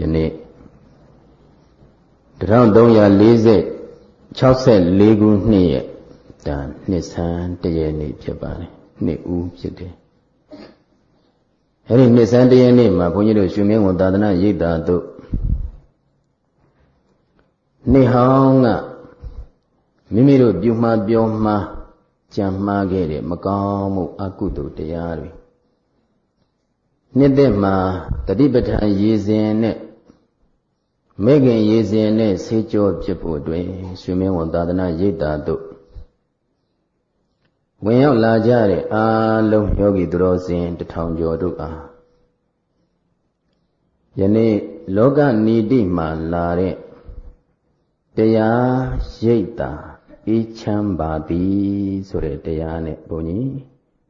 ယနေ့1340 64ခုနှစ်ရဲ့ဒါနှစ်ဆန်းတရနေ့ဖြစ်ပါတယ်နှစ်ဦးဖြစ်တယ်အဲ့ဒီနှစ်ဆန်းတရနေ့မှာဘုန်းကြီးတို့ရွှေမင်းဝန်သာသနာရိပ်သာတို့နေ့ဟောင်းကမိမိတို့ပြုမှားပြောမှားကြံမှားခဲ့တဲ့မကောင်းမှုအကုသိုလ်တရားတွေနှစ်သက်မှာတတိပဋ္ဌာန်ရည်စဉ်နဲ့ မေခင်ရည်စဉ်နဲ့ဆေးကြောဖြစ်ဖို့အတွင်ရွှေမင်းဝန်သာသနာရိပ်သာတို့ဝင်ရောက်လာကြတဲ့အာလုံးယောဂီသူတော်စင်တထောင်ကျော်တို့အားယနေ့လောကနီတိမှာလာတဲ့တရားရိပ်တာအေးချမ်းပါသည်ဆိုတဲ့တရားနဲ့ဘုန်းကြီး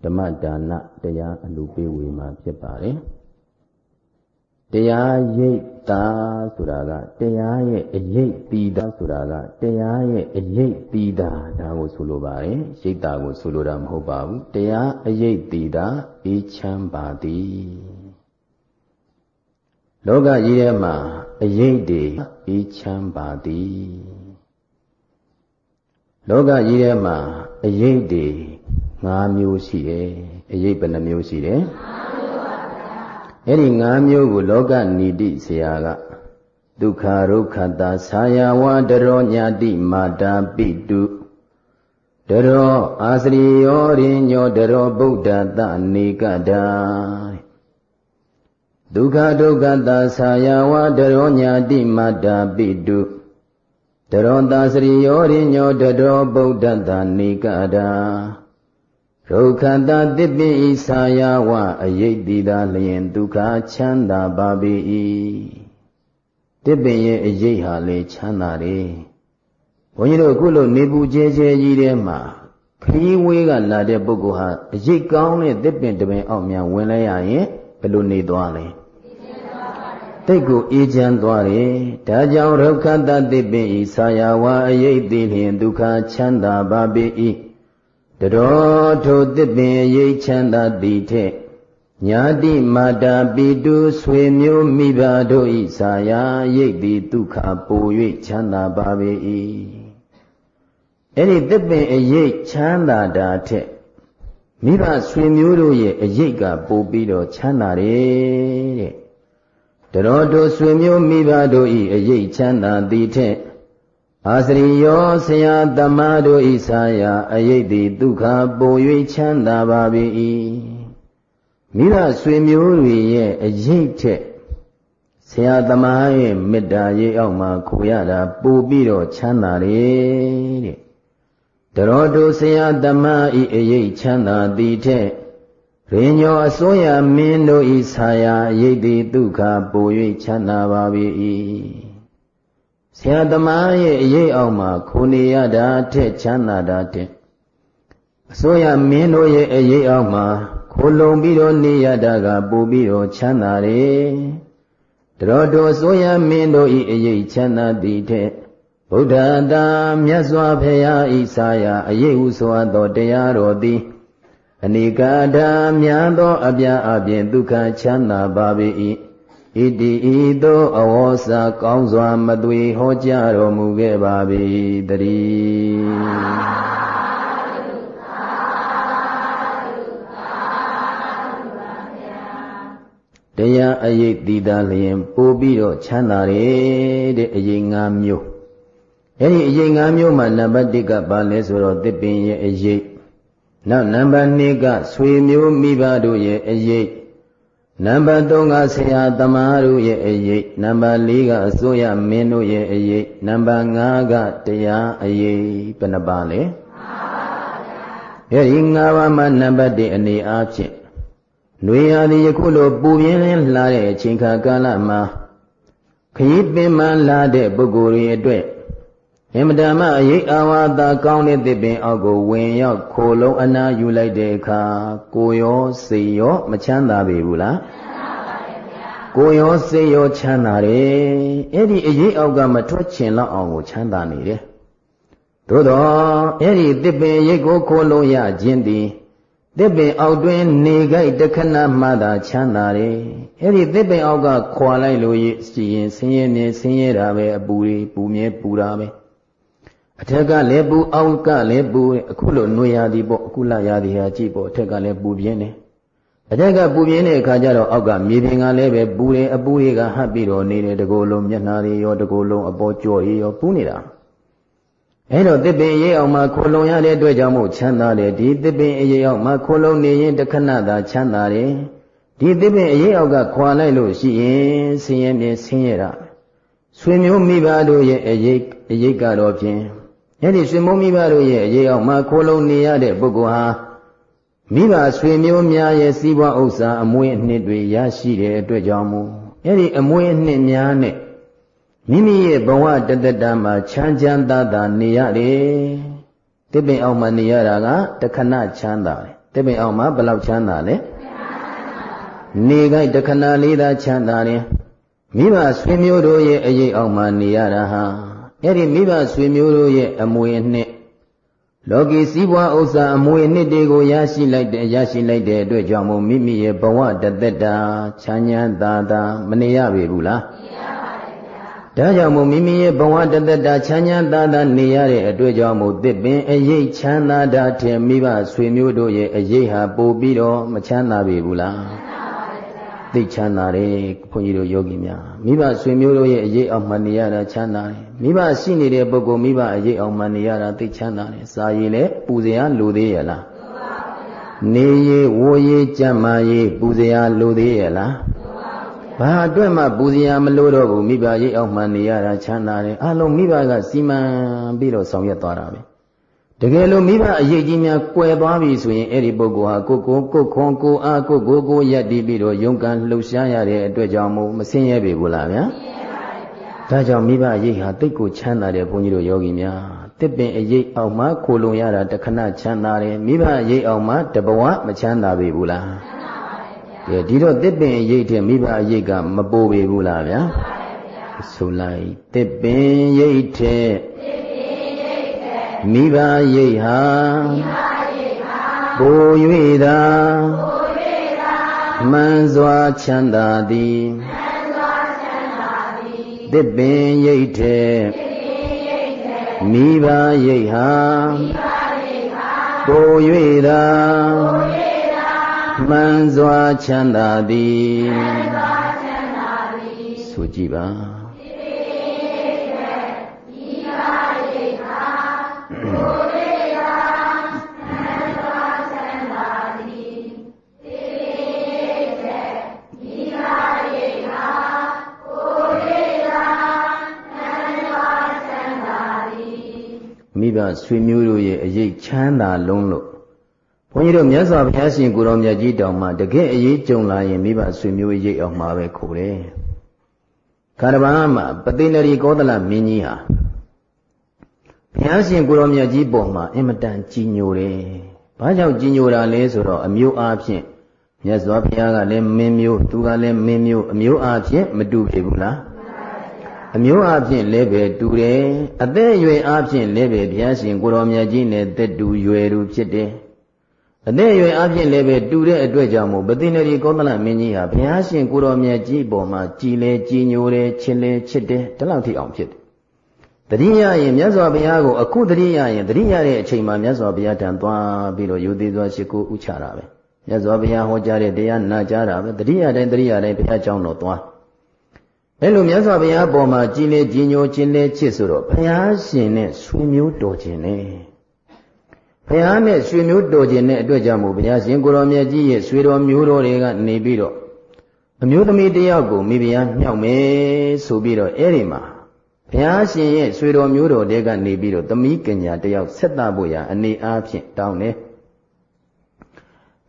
ဓမ္မဒါနတရားအလူပေးဝေမှာဖြစ်ပါတယ်တရားရိပ် တာဆိုတာကတရားရဲ့အရေးပြီးတာဆိုတာကတရားရဲ့အရေးပြီးတာဒါကိုဆိုလိုပါတယ်ရိပ်တာကိုဆိုလိုတာမဟုတ်ပါဘူးတရားအရေးပြီးတာအေးချမ်းပါသည်လောကကြီးထဲမှာအရေးတွေအေးချမ်းပါသည်လောကကြီးထဲမှာအရေးတွေ၅မျိုးရှိတယ်အရေးဘယ်နှမျိုးရှိတယ် အဲ့ဒီ၅မျိုးကိုလောကနီတိဆရာကဒုက္ခဒုက္ခတာဆာယဝတရောညာတိမာတာပိတုတရောအာစရိယောရိညောတရောဗုဒ္ဓတနေကတာဒုက္ခဒုက္ခတာဆာယဝတရောညာတိမာတာပိတုတရောတာစရိယောရိညောတရောဗုဒ္ဓတနေကတာ ဒုက္ခတာတိပိဣဆာယဝအယိတ်တိတာလျင်ဒုက္ခချမ်းသာပါပေ၏တိပင်ရဲ့အယိတ်ဟာလေချမ်းသာတယ်ဘုန်းကြီးတို့အခုလို့နေပူကျဲကျဲကြီးထဲမှာခရီးဝေးကလာတဲ့ပုဂ္ဂိုလ်ဟာအယိတ်ကောင်းတဲ့တစ်ပင်တပင်အောက်များဝင်လဲရရင်ဘယ်လိုနေသွားလဲတိတ်ကိုအေးချမ်းသွားတယ်ဒါကြောင့်ဒုက္ခတတိပင်ဤဆာယဝအယိတ်တိလျင်ဒုက္ခချမ်းသာပါပေ၏ တတော်ထိုတစ်ပင်ရိတ်ချမ်းသာသည်ထက်ညာတိမာတာပိတုဆွေမျိုးမိဘတို့ဤဆာယာရိတ်သည်ဒုက္ခပို၍ချမ်းသာပါပေ၏အဲ့ဒီတစ်ပင်အရိတ်ချမ်းသာတာထက်မိဘဆွေမျိုးတို့ရဲ့အရိတ်ကပိုပြီးတော့ချမ်းသာတယ်တဲ့တတော်တို့ဆွေမျိုးမိဘတို့ဤအရိတ်ချမ်းသာသည်ထက် အာစရိယောဆရာတမတို့ဤဆာယအယိတ်တိဒုက္ခပို၍ချမ်းသာပါ၏မိဘဆွေမျိုးတွေရဲ့အယိတ်ထက်ဆရာသမားရဲ့မေတ္တာရေးအောက်မှာခိုရတာပိုပြီးတော့ချမ်းသာတယ်တဲ့တရောတို့ဆရာသမားဤအယိတ်ချမ်းသာသည်ထက်ရင်းညောအစိုးရမင်းတို့ဤဆာယအယိတ်တိဒုက္ခပို၍ချမ်းသာပါ၏ ဆရာသမားရဲ့အရေးအောင်မှာခုနေရတာထက်ချမ်းသာတာတဲ့အစိုးရမင်းတို့ရဲ့အရေးအောင်မှာခိုလုံပြီးတော့နေရတာကပိုပြီးတော့ချမ်းသာတယ်တတော်တော်အစိုးရမင်းတို့ဤအရေးချမ်းသာသည်ထက်ဗုဒ္ဓတာမြတ်စွာဘုရားဤစာယအရေးဟုဆိုအပ်သောတရားတော်သည်အနိကာဓာများသောအပြာအပြင်ဒုက္ခချမ်းသာပါပေ၏ ဣတိဤသို့အဝေါစာကောင်းစွာမသွေဟောကြားတော်မူခဲ့ပါ၏တည်းတရားအယိတ်တည်တာလျင်ပို့ပြီးတော့ချမ်းသာတယ်တဲ့အယိတ်၅မျိုးအဲ့ဒီအယိတ်၅မျိုးမှာနံပါတ်1ကဘာလဲဆိုတော့တစ်ပင်ရဲ့အယိတ်နောက်နံပါတ်2ကဆွေမျိုးမိဘတို့ရဲ့အယိတ် နံပါတ်3ကဆရာသမားတို့ရဲ့အရေးနံပါတ်4ကအစိုးရမင်းတို့ရဲ့အရေးနံပါတ်5ကတရားအရေးဘယ်နှပါလဲ5ပါဗျာအဲဒီ5ပါးမှာနံပါတ်1အနေအားဖြင့်ຫນွေရာသီယခုလိုပူပြင်းလင်းလာတဲ့အချိန်ခါကာလမှာခရီးပင်မှလာတဲ့ပုဂ္ဂိုလ်တွေအတွက် အင်မတန်မှအရေးအာဝါဒကောင်းတဲ့တစ်ပင်အောက်ကိုဝင်ရောက်ခိုလုံးအနာယူလိုက်တဲ့အခါကိုရောစိတ်ရောမချမ်းသာပေဘူးလားကိုရောစိတ်ရောချမ်းသာတယ်အဲ့ဒီအရေးအောက်ကမထွက်ချင်တော့အောင်ကိုချမ်းသာနေတယ်သို့တော့အဲ့ဒီတစ်ပင်ရိတ်ကိုခိုလုံးရခြင်းသည်သစ်ပင်အောက်တွင်နေကြိုက်တခဏမှသာချမ်းသာတယ်အဲ့ဒီသစ်ပင်အောက်ကခွာလိုက်လို့ရှိရင်ဆင်းရဲမြဲဆင်းရဲတာပဲအပူတွေပူမြဲပူတာပဲ အထက်ကလည်းပူအောက်ကလည်းပူအခုလိုနှွေရသည်ပေါ့အခုလရသည်ဟာကြည့်ပေါ့အထက်ကလည်းပူပြင်းတယ်အထက်ကပူပြင်းတဲ့အခါကျတော့အောက်ကမြေပြင်ကလည်းပဲပူတယ်အပူတွေကဟပ်ပြီးတော့နေတယ်တကိုယ်လုံးမျက်နှာတွေရောတကိုယ်လုံးအပေါ်ကြော်ရောပူနေတာအဲတော့တစ်ပင်အေးအောင်မှခိုလုံရတဲ့အတွက်ကြောင့်မို့ချမ်းသာတယ်ဒီတစ်ပင်အေးအောင်မှခိုလုံနေရင်တခဏသာချမ်းသာတယ်ဒီတစ်ပင်အေးအောက်ကခွာလိုက်လို့ရှိရင်ဆင်းရဲမြဲဆင်းရဲတာဆွေမျိုးမိဘတို့ရဲ့အရေးအရေးကတော့ဖြင့် အဲ့ဒီဆွေမျိုးမိဘတို့ရဲ့အရေးအောင်မှခိုလုံနေရတဲ့ပုဂ္ဂိုလ်ဟာမိဘဆွေမျိုးများရဲ့စီးပွားဥစ္စာအမွေအနှစ်တွေရရှိတဲ့အတွက်ကြောင့်မို့အဲ့ဒီအမွေအနှစ်များနဲ့မိမိရဲ့ဘဝတတတမှာချမ်းချမ်းသာသာနေရတယ်။တစ်ပင်အောင်မှာနေရတာကတခဏချမ်းသာတယ်။တစ်ပင်အောင်မှာဘယ်လောက်ချမ်းသာလဲ။နေခိုက်တခဏလေးသာချမ်းသာတယ်။မိဘဆွေမျိုးတို့ရဲ့အရေးအောင်မှာနေရတာဟာ အဲ့ဒီမိဘဆွေမျိုးတို့ရဲ့အမွေအနှစ်လောကီစည်းပွားဥစ္စာအမွေအနှစ်တွေကိုရရှိလိုက်တဲ့ရရှိလိုက်တဲ့အတွက်ကြောင့်မို့မိမိရဲ့ဘဝတသက်တာချမ်းချမ်းသာသာမနေရပေဘူးလား။ဒါကြောင့်မို့မိမိရဲ့ဘဝတသက်တာချမ်းချမ်းသာသာနေရတဲ့အတွက်ကြောင့်မို့သစ်ပင်အရေးချမ်းသာတာထင်မိဘဆွေမျိုးတို့ရဲ့အရေးဟာပိုပြီးတော့မချမ်းသာပေဘူးလား သိချမ်းသာတယ်ခွန်ကြီးတို့ယောဂီများမိဘဆွေမျိုးတို့ရဲ့အရေးအောင်မှနေရတာချမ်းသာတယ်မိဘရှိနေတဲ့ပုဂ္ဂိုလ်မိဘအရေးအောင်မှနေရတာသိချမ်းသာတယ်စာရည်လည်းပူဇော်လိုသေးရဲ့လားနေရဝိုးရကြမ်းမာရေးပူဇော်လိုသေးရဲ့လားဘာအတွက်မှပူဇော်မလို့တော့ဘူးမိဘရိပ်အောင်မှနေရတာချမ်းသာတယ်အလုံးမိဘကစီမံပြီးတော့ဆောင်ရွက်သွားတာပဲ တကယ်လို့မိဘအရေးကြီးများကွယ်သွားပြီဆိုရင်အဲ့ဒီပုဂ္ဂိုလ်ဟာကိုကိုကိုခွန်ကိုအားကိုကိုကိုယက်တည်ပြီးတော့ယုံကံလှုပ်ရှားရတဲ့အတွက်ကြောင့်မို့မဆင်းရဲပေဘူးလားဗျာဒါကြောင့်မိဘအရေးဟာတိတ်ကိုချမ်းသာတယ်ဘုန်းကြီးတို့ယောဂီများတစ်ပင်အရေးအောင်မှခိုလုံရတာတခဏချမ်းသာတယ်မိဘအရေးအောင်မှတဘဝမချမ်းသာပေဘူးလားကဲဒီတော့တစ်ပင်အရေးတဲ့မိဘအရေးကမပိုးပေဘူးလားဗျာဆိုလိုက်တစ်ပင်ရိတ်တဲ့ မိဘရိတ်ဟာကို၍သာမှန်စွာချမ်းသာသည်တစ်ပင်ရိတ်တဲ့မိဘရိတ်ဟာကို၍သာမှန်စွာချမ်းသာသည်ဆိုကြည့်ပါ မိဘဆွေမျိုးတို့ရဲ့အရေးချမ်းသာလုံးလို့ဘုန်းကြီးတို့မြတ်စွာဘုရားရှင်ကိုတော်မြတ်ကြီးတောင်မှတကယ်အရေးကြုံလာရင်မိဘဆွေမျိုးရိပ်အောင်မှာပဲခိုးတယ်။ခါရဗာမှာပတိနရီကောသလမင်းကြီးဟာ ဘုရားရှင်ကိုတော်မြတ်ကြီးပေါ်မှာအင်မတန်ကြီးညိုတယ်။ဘာကြောင့်ကြီးညိုတာလဲဆိုတော့အမျိုးအားဖြင့်မြတ်စွာဘုရားကလည်းမင်းမျိုးသူကလည်းမင်းမျိုးအမျိုးအားဖြင့်မတူဖြစ်ဘူးလား။အမျိုးအားဖြင့်လည်းပဲတူတယ်။အသက်အရွယ်အားဖြင့်လည်းပဲဘုရားရှင်ကိုတော်မြတ်ကြီးနဲ့သက်တူရွယ်တူဖြစ်တယ်။အသက်အရွယ်အပြင်လည်းပဲတူတဲ့အတွက်ကြောင့်မို့ဗတိနရီကောသလမင်းကြီးဟာဘုရားရှင်ကိုတော်မြတ်ကြီးပေါ်မှာကြည်လဲကြည်ညိုတယ်ချစ်လဲချစ်တယ်ဒီလောက်ထိအောင်ဖြစ်တယ်။ တတိယရင်မြတ်စွာဘုရားကိုအခုတတိယရင်တတိယတဲ့အချိန်မှာမြတ်စွာဘုရားတန်သွားပြီးတော့ယူသေးစွာရှိခိုးဥချတာပဲ။မြတ်စွာဘုရားဟောကြားတဲ့တရားနာကြားတာပဲတတိယတိုင်းတတိယတိုင်းဘုရားကျောင်းတော်သွား။အဲလိုမြတ်စွာဘုရားပေါ်မှာကြည်လဲကြည်ညိုချစ်လဲချစ်ဆိုတော့ဘုရားရှင်နဲ့ဆွေမျိုးတော်ခြင်းနဲ့ဘုရားနဲ့ရွှေမျိုးတော်ခြင်းတဲ့အတွက်ကြောင့်မို့ဘုရားရှင်ကိုရောမြတ်ကြီးရဲ့ရွှေတော်မျိုးတော်တွေကနေပြီးတော့အမျိုးသမီးတယောက်ကိုမိဖုရားမြောက်မယ်ဆိုပြီးတော့အဲ့ဒီမှာ ဘုရားရှင်ရဲ့ရွှေတော်မျိုးတော်တွေကနေပြီးတော့သမီးကညာတယောက်ဆက်သဖို့ရာအနေအားဖြင့်တောင်းတယ်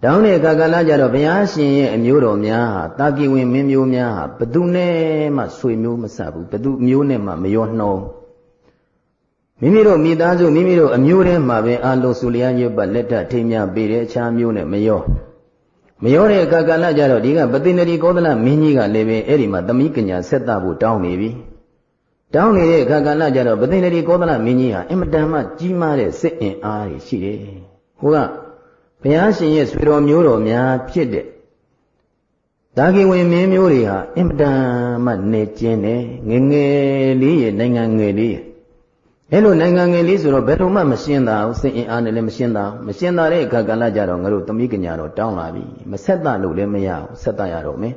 တောင်းတဲ့အခါကလည်းကြတော့ဘုရားရှင်ရဲ့အမျိုးတော်များဟာတာကိဝင်မင်းမျိုးများဟာဘသူနဲ့မှဆွေမျိုးမဆဘူးဘသူမျိုးနဲ့မှမရောနှောမိမိတို့မိသားစုမိမိတို့အမျိုးထဲမှာပဲအာလုံးစုလျာညွတ်ပတ်လက်ထထိမ်းမြပေးတဲ့အခြားမျိုးနဲ့မရောမရောတဲ့အခါကလည်းကြတော့ဒီကပတိနရီကောသလမင်းကြီးကလည်းပဲအဲ့ဒီမှာသမီးကညာဆက်သဖို့တောင်းနေပြီ တောင်းနေတဲ့အခါကလည်းကြတော့ပတိနရီကောသလမင်းကြီးဟာအင်မတန်မှကြီးမားတဲ့စိတ်အင်အားကြီးရှိတယ်ဟိုကဘုရားရှင်ရဲ့ဆွေတော်မျိုးတော်များဖြစ်တဲ့ဒါကိဝင်မင်းမျိုးတွေဟာအင်ပတန်မှနေကျင်းတယ်ငငယ်လေးရဲ့နိုင်ငံငယ်လေးရဲ့အဲ့လိုနိုင်ငံငယ်လေးဆိုတော့ဘယ်လိုမှမရှင်းတာဘူးစိတ်အင်အားနဲ့လည်းမရှင်းတာမရှင်းတာတဲ့အခါကလည်းကြတော့ငါတို့သမီးကညာတော့တောင်းလာပြီမဆက်တလို့လည်းမရဘူးဆက်တရတော့မယ်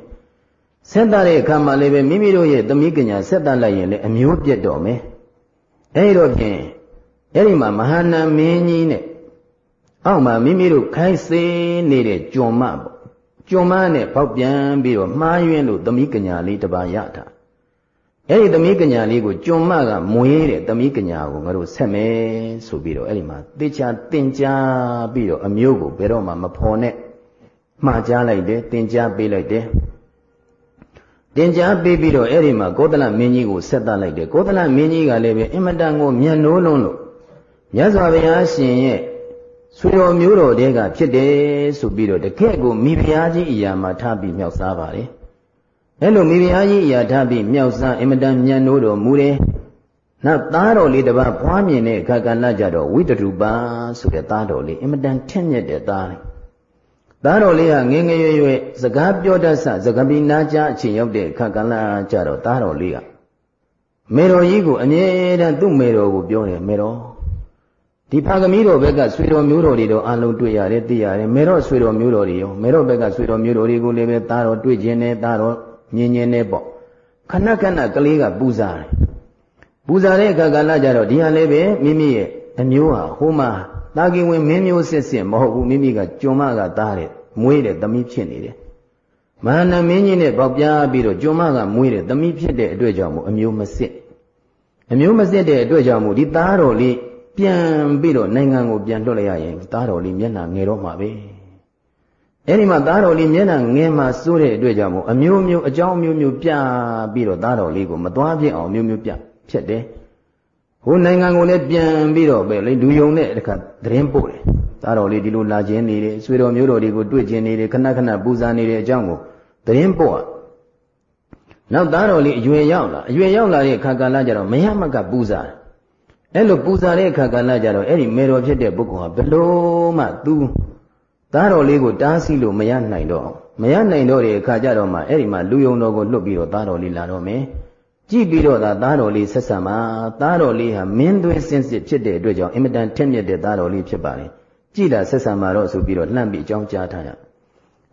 ဆက်တတဲ့အခါမှာလည်းပဲမိမိတို့ရဲ့သမီးကညာဆက်တလိုက်ရင်လည်းအမျိုးပြတ်တော့မယ်အဲ့တော့ဖြင့်အဲ့ဒီမှာမဟာနာမင်းကြီးနဲ့အောက်မှာမိမိတို့ခိုင်းစေနေတဲ့ကြုံမပေါ့ကြုံမနဲ့ပေါက်ပြန်ပြီးတော့မှားယွင်းလို့သမီးကညာလေးတစ်ပါးရတာအဲ့ဒီသမီးကညာလေးကိုကြုံမကမွေးတဲ့သမီးကညာကိုငါတို့ဆက်မယ်ဆိုပြီးတော့အဲ့ဒီမှာတေချာတင်ကြားပြီးတော့အမျိုးကိုဘယ်တော့မှမဖော်နဲ့မှားကြားလိုက်တယ်တင်ကြားပေးလိုက်တယ် တင်ကြားပေးပြီးတော့အဲ့ဒီမှာကောသလမင်းကြီးကိုဆက်တတ်လိုက်တယ်ကောသလမင်းကြီးကလည်းပဲအင်မတန်ကိုမျက်နှိုးလုံးလို့မြတ်စွာဘုရားရှင်ရဲ့ဆွေတော်မျိုးတော်တဲကဖြစ်တယ်ဆိုပြီးတော့တကယ့်ကိုမိဖုရားကြီးအရာမှာထားပြီးမြောက်စားပါတယ်အဲ့လိုမိဖုရားကြီးအရာထားပြီးမြောက်စားအင်မတန်မြန်နိုးတော်မူတယ်နောက်သားတော်လေးတစ်ပါးဖွားမြင်တဲ့အခါကဏ္ဍကြတော့ဝိတရုပါဆိုတဲ့သားတော်လေးအင်မတန်ထက်မြက်တဲ့သားလေး သားတော်လေးဟာငငယ်ရွယ်ရွယ်စကားပြောတတ်ဆစကားပြီးနားကြားအချိန်ရောက်တဲ့အခါကဏ္ဍကြတော့သားတော်လေးကမေတော်ကြီးကိုအမြဲတမ်းသူ့မေတော်ကိုပြောတယ်မေတော်ဒီဖာကမီးတော်ဘက်ကဆွေတော်မျိုးတော်တွေတော့အလုံးတွေ့ရတယ်သိရတယ်မေတော့ဆွေတော်မျိုးတော်တွေရောမေတော့ဘက်ကဆွေတော်မျိုးတော်တွေကိုလည်းပဲသားတော်တွေ့ခြင်းနဲ့သားတော်မြင်ခြင်းနဲ့ပေါ့ခဏခဏကလေးကပူဇာတယ်ပူဇာတဲ့အခါကလည်းကြတော့ဒီဟာလည်းပဲမိမိရဲ့အမျိုးဟာဟိုမှာ တာကင်ဝင်မင်းမျိုးစစ်စစ်မဟုတ်ဘူးမိမိကကြုံမကသားတဲ့မွေးတဲ့သမီးဖြစ်နေတယ်မဟာနမင်းကြီးနဲ့ပေါက်ပြားပြီးတော့ကြုံမကမွေးတဲ့သမီးဖြစ်တဲ့အတွက်ကြောင့်မို့အမျိုးမစစ်အမျိုးမစစ်တဲ့အတွက်ကြောင့်မို့ဒီသားတော်လေးပြန်ပြီးတော့နိုင်ငံကိုပြန်လွှတ်လိုက်ရရင်သားတော်လေးမျက်နှာငယ်တော့မှာပဲအဲ့ဒီမှာသားတော်လေးမျက်နှာငယ်မှစိုးတဲ့အတွက်ကြောင့်မို့အမျိုးမျိုးအကြောင်းမျိုးမျိုးပြပြီးတော့သားတော်လေးကိုမသွားပြစ်အောင်မျိုးမျိုးပြဖြတ်တယ် ဟိုနိုင်ငံကိုလည်းပြန်ပြီးတော့ပဲလေလူယုံတဲ့တခါသတင်းပို့တယ်သားတော်လေးဒီလိုလာခြင်းနေတယ်ဆွေတော်မျိုးတော်တွေကိုတွေ့ခြင်းနေတယ်ခဏခဏပူဇာနေတဲ့အကြောင်းကိုသတင်းပို့နောက်သားတော်လေးအရွယ်ရောက်လာအရွယ်ရောက်လာတဲ့ခါကာလကျတော့မရမကပူဇာတယ်အဲ့လိုပူဇာတဲ့အခါကလည်းကြတော့အဲ့ဒီမေတော်ဖြစ်တဲ့ပုဂ္ဂိုလ်ဟာဘလို့မှသူသားတော်လေးကိုတားဆီးလို့မရနိုင်တော့မရနိုင်တော့တဲ့အခါကျတော့မှအဲ့ဒီမှာလူယုံတော်ကိုလွတ်ပြီးတော့သားတော်လေးလာတော့မယ် ကြည့်ပြီးတော့သာသားတော်လေးဆက်ဆံပါသားတော်လေးဟာမင်းသွေးစင်စစ်ဖြစ်တဲ့အတွက်ကြောင့်အင်မတန်ထက်မြက်တဲ့သားတော်လေးဖြစ်ပါလေကြည့်တာဆက်ဆံပါတော့ဆိုပြီးတော့လှမ်းပြီးအကြောင်းကြားထားရ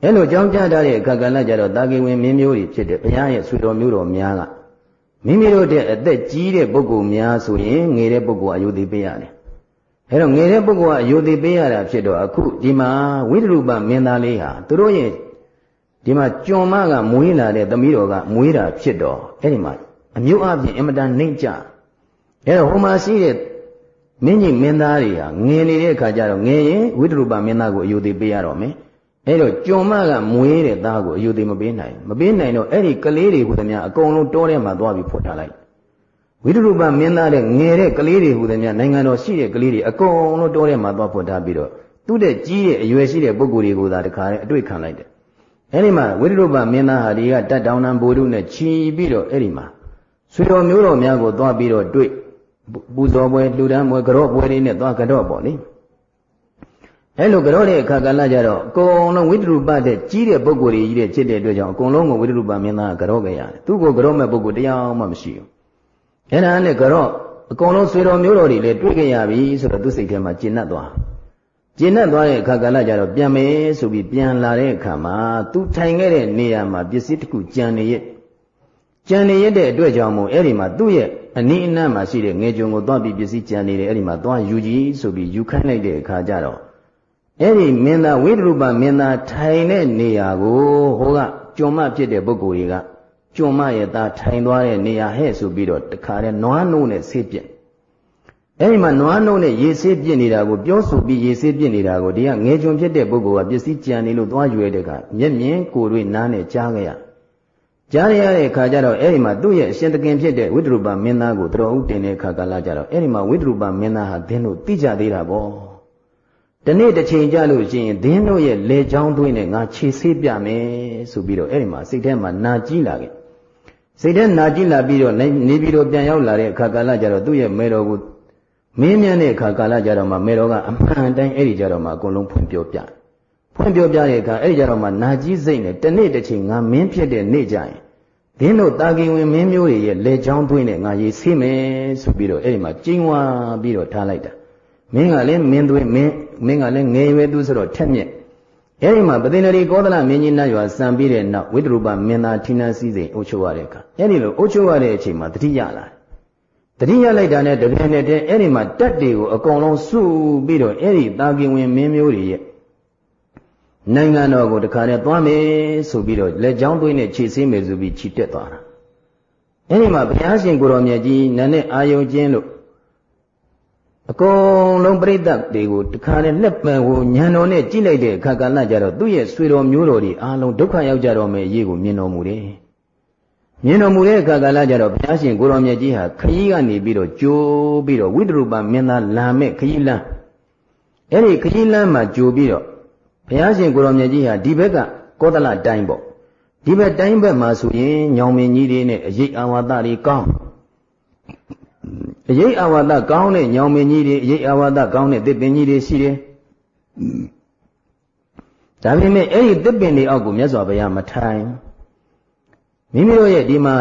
အဲ့လိုအကြောင်းကြားထားတဲ့အခါကလည်းကြတော့တာကင်ဝင်မင်းမျိုးတွေဖြစ်တဲ့ဘုရားရဲ့ဆွေတော်မျိုးတော်များကမိမိတို့တဲ့အသက်ကြီးတဲ့ပုဂ္ဂိုလ်များဆိုရင်ငယ်တဲ့ပုဂ္ဂိုလ်အယုဒိပေးရတယ်။အဲတော့ငယ်တဲ့ပုဂ္ဂိုလ်ကအယုဒိပေးရတာဖြစ်တော့အခုဒီမှာဝိတရုပမင်းသားလေးဟာသူတို့ရဲ့ဒီမှာကြွန်မကမွေးလာတဲ့သမီးတော်ကမွေးတာဖြစ်တော့အဲဒီမှာ အမျိုးအပြင်အင်မတန်နှိမ့်ကြ။အဲတော့ဟိုမှာရှိတဲ့မင်းကြီးမင်းသားတွေဟာငယ်နေတဲ့အခါကျတော့ငယ်ရင်ဝိတရုပမင်းသားကိုအယုဒိပေးရတော့မယ်။အဲ့တော့ကြုံမကမွေးတဲ့သားကိုအယူသေးမပေးနိုင်မပေးနိုင်တော့အဲ့ဒီကလေးတွေဟူသမျှအကုန်လုံးတောထဲမှာသွားပြီးဖွတ်ထားလိုက်ဝိတုရူပမင်းသားတဲ့ငယ်တဲ့ကလေးတွေဟူသမျှနိုင်ငံတော်ရှိတဲ့ကလေးတွေအကုန်လုံးတောထဲမှာသွားဖွတ်ထားပြီးတော့သူ့တဲ့ကြီးတဲ့အရွယ်ရှိတဲ့ပုဂ္ဂိုလ်တွေကိုသာတခါတည်းအတွေ့ခံလိုက်တယ်အဲ့ဒီမှာဝိတုရူပမင်းသားဟာဒီကတတ်တောင်းတန်ဘိုလ်တို့နဲ့ခြီးပြီးတော့အဲ့ဒီမှာ ဆွေတော်မျိုးတော်များကိုသွားပြီးတော့တွေ့ပူဇော်ပွဲလှူဒန်းပွဲကြော့ပွဲတွေနဲ့သွားကြော့ပေါ့လေအဲ့လိုကြောတဲ့အခါကလည်းကြတော့အကုန်လုံးဝိတ္တရူပတဲ့ကြီးတဲ့ပုဂ္ဂိုလ်ကြီးတဲ့ဖြစ်တဲ့အတွက်ကြောင့်အကုန်လုံးကိုဝိတ္တရူပမင်းသားကကြောခဲ့ရတယ်သူ့ကိုကြောမဲ့ပုဂ္ဂိုလ်တရားမှမရှိဘူးအဲ့ဒါနဲ့ကြောအကုန်လုံးဆွေတော်မျိုးတော်တွေလည်းတွေ့ကြရပြီဆိုတော့သူ့စိတ်ထဲမှာကျဉ်တ်သွားကျဉ်တ်သွားတဲ့အခါကလည်းကြတော့ပြန်မယ်ဆိုပြီးပြန်လာတဲ့အခါမှာသူထိုင်ခဲ့တဲ့နေရာမှာပစ္စည်းတစ်ခုကြံနေရဲ့ ကြံနေရတဲ့အတွက်ကြောင့်မို့အဲ့ဒီမှာသူ့ရဲ့အနည်းအနည်းမှာရှိတဲ့ငယ်ကြုံကိုသွားပြီးပစ္စည်းကြံနေတယ်အဲ့ဒီမှာသွားယူကြည့်ဆိုပြီးယူခိုင်းလိုက်တဲ့အခါကျတော့အဲ့ဒီမင်းသားဝိတရုပမင်းသားထိုင်တဲ့နေရာကိုဟိုကကြုံမဖြစ်တဲ့ပုဂ္ဂိုလ်တွေကကြုံမရဲ့သားထိုင်သွားတဲ့နေရာဟဲ့ဆိုပြီးတော့တခါတည်းနွားနိုးနဲ့ဆေးပြက်အဲ့ဒီမှာနွားနိုးနဲ့ရေဆေးပြစ်နေတာကိုပြောဆိုပြီးရေဆေးပြစ်နေတာကိုဒီကငယ်ကြုံဖြစ်တဲ့ပုဂ္ဂိုလ်ကပစ္စည်းကြံနေလို့သွားရွယ်တဲ့ကမျက်မြင်ကိုယ်တွေနားနဲ့ကြားကြရ ကြားရတဲ့အခါကျတော့အဲ့ဒီမှာသူ့ရဲ့အရှင်သခင်ဖြစ်တဲ့ဝိတရုပမင်းသားကိုတော်ဦးတင်တဲ့အခါကလာကြတော့အဲ့ဒီမှာဝိတရုပမင်းသားဟာဒင်းတို့သိကြသေးတာပေါ့တနေ့တစ်ချိန်ကြလို့ရှိရင်ဒင်းတို့ရဲ့လေချောင်းသွင်းနဲ့ငါခြေဆေးပြမယ်ဆိုပြီးတော့အဲ့ဒီမှာစိတ်ထဲမှာနာကြီးလာခဲ့စိတ်ထဲနာကြီးလာပြီးတော့နေပြီးတော့ပြန်ရောက်လာတဲ့အခါကာလကျတော့သူ့ရဲ့မေတော်ကိုမင်းမြန်းတဲ့အခါကာလကျတော့မှမေတော်ကအမှန်တိုင်းအဲ့ဒီကျတော့မှအကုန်လုံးဖွင့်ပြောပြ ဖွင့်ပြောပြတဲ့အခါအဲ့ဒီကြတော့မှနာကြီးစိတ်နဲ့တနေ့တစ်ချိန်ငါမင်းဖြစ်တဲ့နေ့ကြရင်ဒင်းတို့တာကီဝင်မင်းမျိုးတွေရဲ့လက်ချောင်းသွင်းနဲ့ငါရေးဆေးမယ်ဆိုပြီးတော့အဲ့ဒီမှာကျင်းဝါပြီးတော့ထားလိုက်တာမင်းကလည်းမင်းသွင်းမင်းမင်းကလည်းငယ်ရွယ်သူဆိုတော့ထက်မြက်အဲ့ဒီမှာပသိန္ဒရီကောသလမင်းကြီးနတ်ရွာစံပြီးတဲ့နောက်ဝိတ္တရူပမင်းသားဌိနစည်းစိမ်အုပ်ချုပ်ရတဲ့အခါအဲ့ဒီလိုအုပ်ချုပ်ရတဲ့အချိန်မှာတတိယလာတယ်တတိယလိုက်တာနဲ့တပြိုင်နက်တည်းအဲ့ဒီမှာတက်တွေကိုအကုန်လုံးစုပြီးတော့အဲ့ဒီတာကင်ဝင်မင်းမျိုးတွေရဲ့ နိုင်ငံတော်ကိုတခါနဲ့သွားမယ်ဆိုပြီးတော့လက်ချောင်းသွင်းနဲ့ခြေစင်းမယ်ဆိုပြီးခြိတက်သွားတာအဲ့ဒီမှာဘုရားရှင်ကိုရောင်မြတ်ကြီးနတ်နဲ့အာယုံကျင်းလို့အကုန်လုံးပြိဿတွေကိုတခါနဲ့လက်ပံကိုညံတော်နဲ့ကြည့်လိုက်တဲ့အခါကလည်းကြတော့သူ့ရဲ့ဆွေတော်မျိုးတော်တွေအားလုံးဒုက္ခရောက်ကြတော့မယ်အရေးကိုမြင်တော်မူတယ်မြင်တော်မူတဲ့အခါကလည်းကြတော့ဘုရားရှင်ကိုရောင်မြတ်ကြီးဟာခရီးကနေပြီးတော့ကြိုးပြီးတော့ဝိတ္တရူပမင်းသားလာမဲ့ခရီးလမ်းအဲ့ဒီခရီးလမ်းမှာကြိုးပြီးတော့ ဘုရားရှင်ကိုရောင်မြတ်ကြီးဟာဒီဘက်ကကောသလတိုင်းပေါ့ဒီဘက်တိုင်းဘက်မှာဆိုရင်ညောင်မင်းကြီးတွေနဲ့အရေးအာဝါဒတွေကောင်းအရေးအာဝါဒကောင်းတဲ့ညောင်မင်းကြီးတွေအရေးအာဝါဒကောင်းတဲ့တစ်ပင်ကြီးတွေရှိတယ်ဒါပေမဲ့အဲ့ဒီတစ်ပင်တွေအောက်ကိုမြတ်စွာဘုရားမထိုင်မိမိတို့ရဲ့ဒီမှာ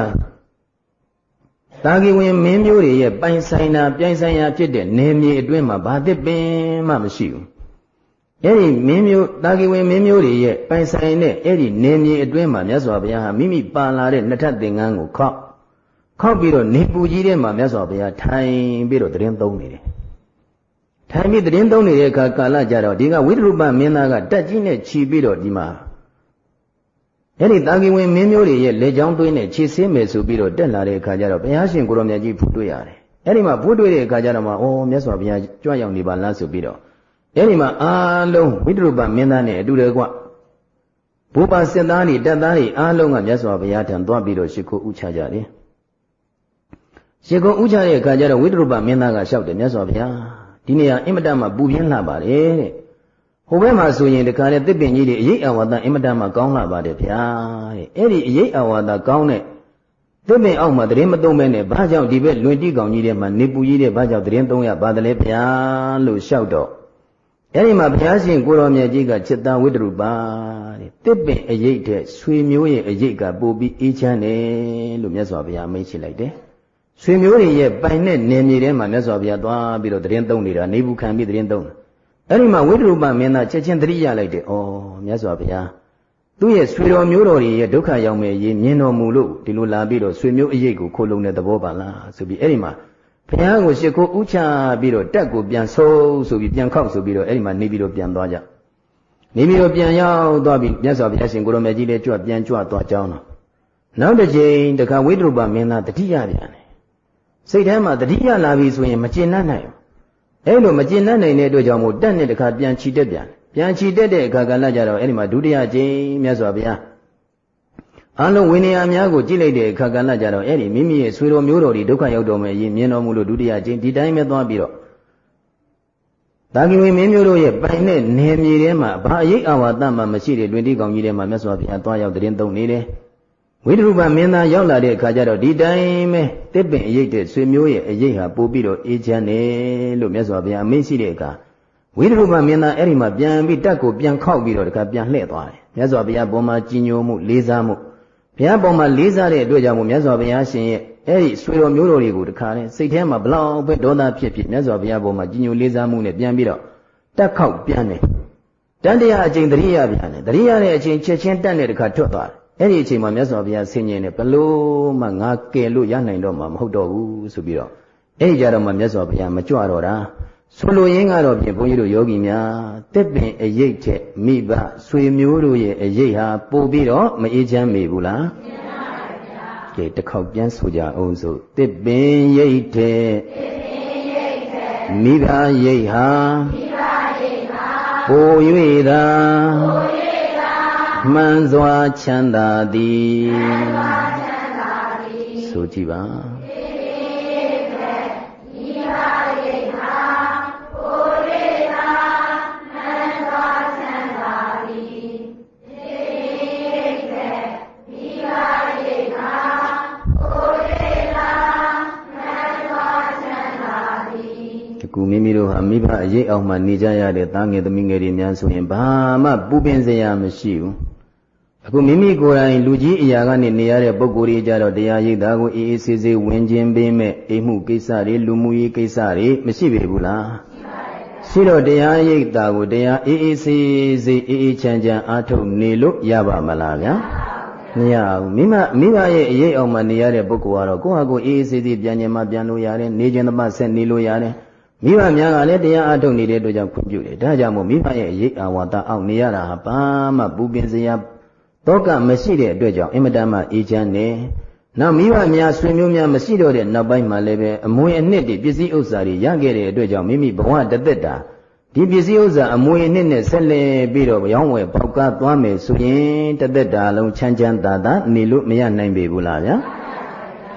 တာဂီဝင်မင်းမျိုးတွေရဲ့ပိုင်ဆိုင်တာပြိုင်ဆိုင်ရာဖြစ်တဲ့နေမြေအတွင်းမှာဘာတစ်ပင်မှမရှိဘူး အဲ့ဒီမင်းမျိုးတာဂီဝင်မင်းမျိုးတွေရဲ့ပိုင်ဆိုင်တဲ့အဲ့ဒီနေမြေအတွင်းမှာမြတ်စွာဘုရားဟာမိမိပါလာတဲ့နှစ်ထပ်သင်္ကန်းကိုခောက်ခောက်ပြီးတော့နေပူကြီးထဲမှာမြတ်စွာဘုရားထိုင်ပြီးတော့တရင်သုံးနေတယ်ထိုင်ပြီးတရင်သုံးနေတဲ့အခါကာလကြတော့ဒီကဝိတ္တရူပမင်းသားကတက်ကြီးနဲ့ခြီးပြီးတော့ဒီမှာအဲ့ဒီတာဂီဝင်မင်းမျိုးတွေရဲ့လက်ချောင်းသွင်းနဲ့ခြေဆင်းမယ်ဆိုပြီးတော့တက်လာတဲ့အခါကျတော့ဘုရားရှင်ကိုရောမြတ်ကြီးဖူးတွေ့ရတယ်အဲ့ဒီမှာဖူးတွေ့တဲ့အခါကျတော့မှအော်မြတ်စွာဘုရားကြွရောက်နေပါလားဆိုပြီးတော့ အဲ့ဒီမှာအားလုံးဝိတ္တရူပမင်းသားနဲ့အတူတကွဘုပါစစ်သားတွေတပ်သားတွေအားလုံးကမြတ်စွာဘုရားထံသွားပြီးတော့ရှ िख ိုးဥချကြတယ်ရှ िख ိုးဥချတဲ့အခါကျတော့ဝိတ္တရူပမင်းသားကလျှောက်တယ်မြတ်စွာဘုရားဒီနေရာအင်မတန်မှပူပြင်းလာပါတယ်တဲ့ဟိုဘက်မှာဆိုရင်တခါနဲ့တစ်ပင်ကြီးတွေအရေးအဝါဒအင်မတန်မှကောင်းလာပါတယ်ဗျာတဲ့အဲ့ဒီအရေးအဝါဒကောင်းတဲ့တစ်ပင်အောက်မှာတရင်မသုံးမဲနဲ့ဘာကြောင့်ဒီဘက်လွင်တိကောင်ကြီးထဲမှာနေပူကြီးတဲ့ဘာကြောင့်တရင်သုံးရပါတယ်ဗျာလို့လျှောက်တော့ အဲ့ဒီမှာဘုရားရှင်ကိုတော်မြတ်ကြီးကจิตတဝိတ္တရူပါတဲ့တစ်ပင်အရေးတဲ့ဆွေမျိုးရဲ့အရေးကပို့ပြီးအေးချမ်းတယ်လို့မြတ်စွာဘုရားမိန့်ရှိလိုက်တယ်ဆွေမျိုးတွေရဲ့ပိုင်တဲ့နေမြေထဲမှာမြတ်စွာဘုရားသွားပြီးတော့တရင်သုံးနေတာနေဘူးခံပြီးတရင်သုံးတယ်အဲ့ဒီမှာဝိတ္တရူပမင်းသားချက်ချင်းသတိရလိုက်တယ်။ဩမြတ်စွာဘုရားသူ့ရဲ့ဆွေတော်မျိုးတော်တွေရဲ့ဒုက္ခရောက်မဲ့ရေးမြင်တော်မူလို့ဒီလိုလာပြီးတော့ဆွေမျိုးအရေးကိုခိုးလုံတဲ့သဘောပါလားဆိုပြီးအဲ့ဒီမှာ ဘုရားကိုရှ िख ိုးဥချပြီးတော့တက်ကိုပြန်ဆုံးဆိုပြီးပြန်ခောက်ဆိုပြီးတော့အဲ့ဒီမှာနေပြီးတော့ပြန်သွားကြနေပြီးတော့ပြန်ရောက်သွားပြီးမြတ်စွာဘုရားရှင်ကိုရောမြတ်ကြီးလည်းကြွပြန်ကြွသွားကြောင်းတော့နောက်တစ်ချိန်တခါဝိတ္တရူပမင်းသားတတိယပြန်တယ်စိတ်ထဲမှာတတိယလာပြီဆိုရင်မကျင်နိုင်ဘူးအဲ့လိုမကျင်တတ်နိုင်တဲ့အတွက်ကြောင့်မို့တက်နဲ့တခါပြန်ချီတက်ပြန်ပြန်ချီတက်တဲ့အခါကလည်းကြတော့အဲ့ဒီမှာဒုတိယကြိမ်မြတ်စွာဘုရား အလုံးဝိနည်းအများကိုကြည့်လိုက်တဲ့အခါကလည်းကြတော့အဲ့ဒီမိမိရဲ့ဆွေတော်မျိုးတော်တွေဒုက္ခရောက်တော်မယ်ရင်မြင်တော်မူလို့ဒုတိယကြိမ်ဒီတိုင်းပဲသွားပြီးတော့တာဂိဝေမင်းမျိုးတို့ရဲ့ပိုင်တဲ့နေမြေထဲမှာဘာအရေးအဝါဒမှမရှိတဲ့တွင်တိကောင်ကြီးထဲမှာမြတ်စွာဘုရားသွားရောက်တရင်သုံးနေတယ်ဝိတ္တရူပမင်းသားရောက်လာတဲ့အခါကျတော့ဒီတိုင်းပဲတစ်ပင်အရေးတဲ့ဆွေမျိုးရဲ့အရေးဟာပို့ပြီးတော့အေးချမ်းတယ်လို့မြတ်စွာဘုရားအမိန့်ရှိတဲ့အခါဝိတ္တရူပမင်းသားအဲ့ဒီမှာပြန်ပြီးတက်ကိုပြန်ခောက်ပြီးတော့တခါပြန်လှည့်သွားတယ်မြတ်စွာဘုရားပေါ်မှာကြည်ညိုမှုလေးစားမှု ဘုရားပေါ်မှာလေးစားတဲ့အတွက်ကြောင့်မို့မြတ်စွာဘုရားရှင်ရဲ့အဲ့ဒီဆွေတော်မျိုးတော်တွေကိုတခါနဲ့စိတ်ထဲမှာဘလောက်ပဲဒေါသဖြစ်ဖြစ်မြတ်စွာဘုရားပေါ်မှာကြည်ညိုလေးစားမှုနဲ့ပြန်ပြီးတော့တက်ခောက်ပြန်တယ်တန်တရားအချိန်တရိယာပြန်တယ်တရိယာနဲ့အချိန်ချက်ချင်းတက်တဲ့တခါထွက်သွားတယ်အဲ့ဒီအချိန်မှာမြတ်စွာဘုရားဆင်ញင်တယ်ဘလို့မှငါကယ်လို့ရနိုင်တော့မှာမဟုတ်တော့ဘူးဆိုပြီးတော့အဲ့ဒီကြတော့မှမြတ်စွာဘုရားမကြွတော့တာ ဆိုလိုရင်းကတော့ပြင်ဘုန်းကြီးတို့ယောဂီများတစ်ပင်အရေးတဲ့မိဘဆွေမျိုးတို့ရဲ့အရေးဟာပို့ပြီးတော့မအေးချမ်းမေဘူးလားကဲတစ်ခေါက်ပြန်ဆိုကြအောင်ဆိုတစ်ပင်ရိတ်တဲ့မိဘရိတ်ဟာပို၍သာမှန်စွာချမ်းသာသည်ဆိုကြည့်ပါကအခု မိမိတို့ဟာမိဘအရေးအောင်မှနေကြရတဲ့သားငယ်သမီးငယ်တွေများဆိုရင်ဘာမှပူပင်စရာမရှိဘူးအခုမိမိကိုယ်တိုင်လူကြီးအရာကနေနေရတဲ့ပုံကိုယ်ကြီးကြတော့တရားရိပ်သားကိုအေးအေးဆေးဆေးဝင်ခြင်းပေးမဲ့အိမ်မှုကိစ္စတွေလူမှုရေးကိစ္စတွေမရှိပေဘူးလားရှိတော့တရားရိပ်သားကိုတရားအေးအေးဆေးဆေးအေးအေးချမ်းချမ်းအားထုတ်နေလို့ရပါမလားဗျာမရဘူးမိမမိဘရဲ့အရေးအောင်မှနေရတဲ့ပုဂ္ဂိုလ်ကတော့ကိုယ့်ဟာကိုယ်အေးအေးဆေးဆေးပြန်ကျင်မှပြန်လို့ရတယ်နေခြင်းသမဆက်နေလို့ရတယ် မိဘများကလည်းတရားအားထုတ်နေတဲ့အတွက်ကြောင့်ခွင့်ပြုတယ်ဒါကြောင့်မို့မိဘရဲ့အရေးအာဝါဒအောင်နေရတာဟာဘာမှပူပင်စရာတောကမရှိတဲ့အတွက်ကြောင့်အင်မတန်မှအေးချမ်းတယ်နောက်မိဘများဆွေမျိုးများမရှိတော့တဲ့နောက်ပိုင်းမှာလည်းပဲအမွေအနှစ်တွေပစ္စည်းဥစ္စာတွေရခဲ့တဲ့အတွက်ကြောင့်မိမိဘဝတသက်တာဒီပစ္စည်းဥစ္စာအမွေအနှစ်နဲ့ဆက်လက်ပြီးတော့ရောင်းဝယ်ပေါက်ကားသွားမယ်ဆိုရင်တသက်တာလုံးချမ်းချမ်းသာသာနေလို့မရနိုင်ပေဘူးလားဗျာ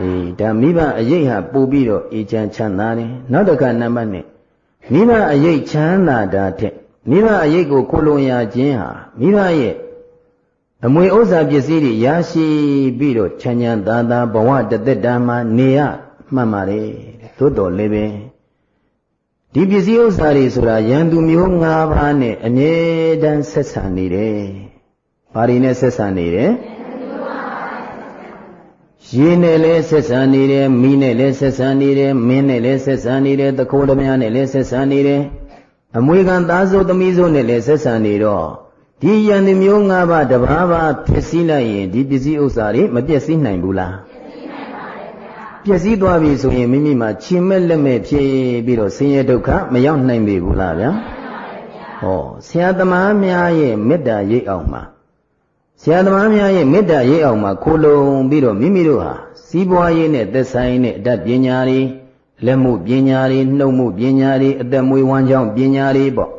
အေးဒါမိဘအရေးဟာပို့ပြီးတော့အေးချမ်းချမ်းသာတယ်နောက်တစ်ခါနံပါတ်1မိဘအရေးချမ်းသာတာတဲ့မိဘအရေးကိုကိုလုံရခြင်းဟာမိဘရဲ့အမွေဥစ္စာပစ္စည်းတွေရရှိပြီးတော့ချမ်းချမ်းသာသာဘဝတသက်တာမှာနေရမှတ်ပါတယ်သို့တော်လည်းပဲဒီပစ္စည်းဥစ္စာတွေဆိုတာယန္တုမျိုး၅ပါးနဲ့အမြဲတမ်းဆက်ဆံနေတယ်။ဘာတွေနဲ့ဆက်ဆံနေတယ်။ ရေနဲ့လည်းဆက်ဆံနေတယ်၊မီးနဲ့လည်းဆက်ဆံနေတယ်၊မင်းနဲ့လည်းဆက်ဆံနေတယ်၊သခိုးဓမြနဲ့လည်းဆက်ဆံနေတယ်။အမွေခံသားစိုးသမီးစိုးနဲ့လည်းဆက်ဆံနေတော့ဒီယန္တုမျိုး၅ပါးတဘာဘာဖြစ်စည်းလိုက်ရင်ဒီပစ္စည်းဥစ္စာတွေမပြည့်စည်နိုင်ဘူးလား။ပျက်စီးသွားပြီဆိုရင်မိမိမှာခြင်မဲ့လက်မဲ့ဖြစ်ပြီးတော့ဆင်းရဲဒုက္ခမရောက်နိုင်ပြီဘူးလားဗျာဟောဆရာသမားများရဲ့မေတ္တာရိပ်အောင်မှာ ဆရာသမားများရဲ့မေတ္တာရိပ်အောင်မှာခိုလုံပြီးတော့မိမိတို့ဟာစီးပွားရေးနဲ့သက်ဆိုင်တဲ့အတတ်ပညာတွေလက်မှုပညာတွေနှုတ်မှုပညာတွေအသက်မွေးဝမ်းကြောင်းပညာတွေပေါ့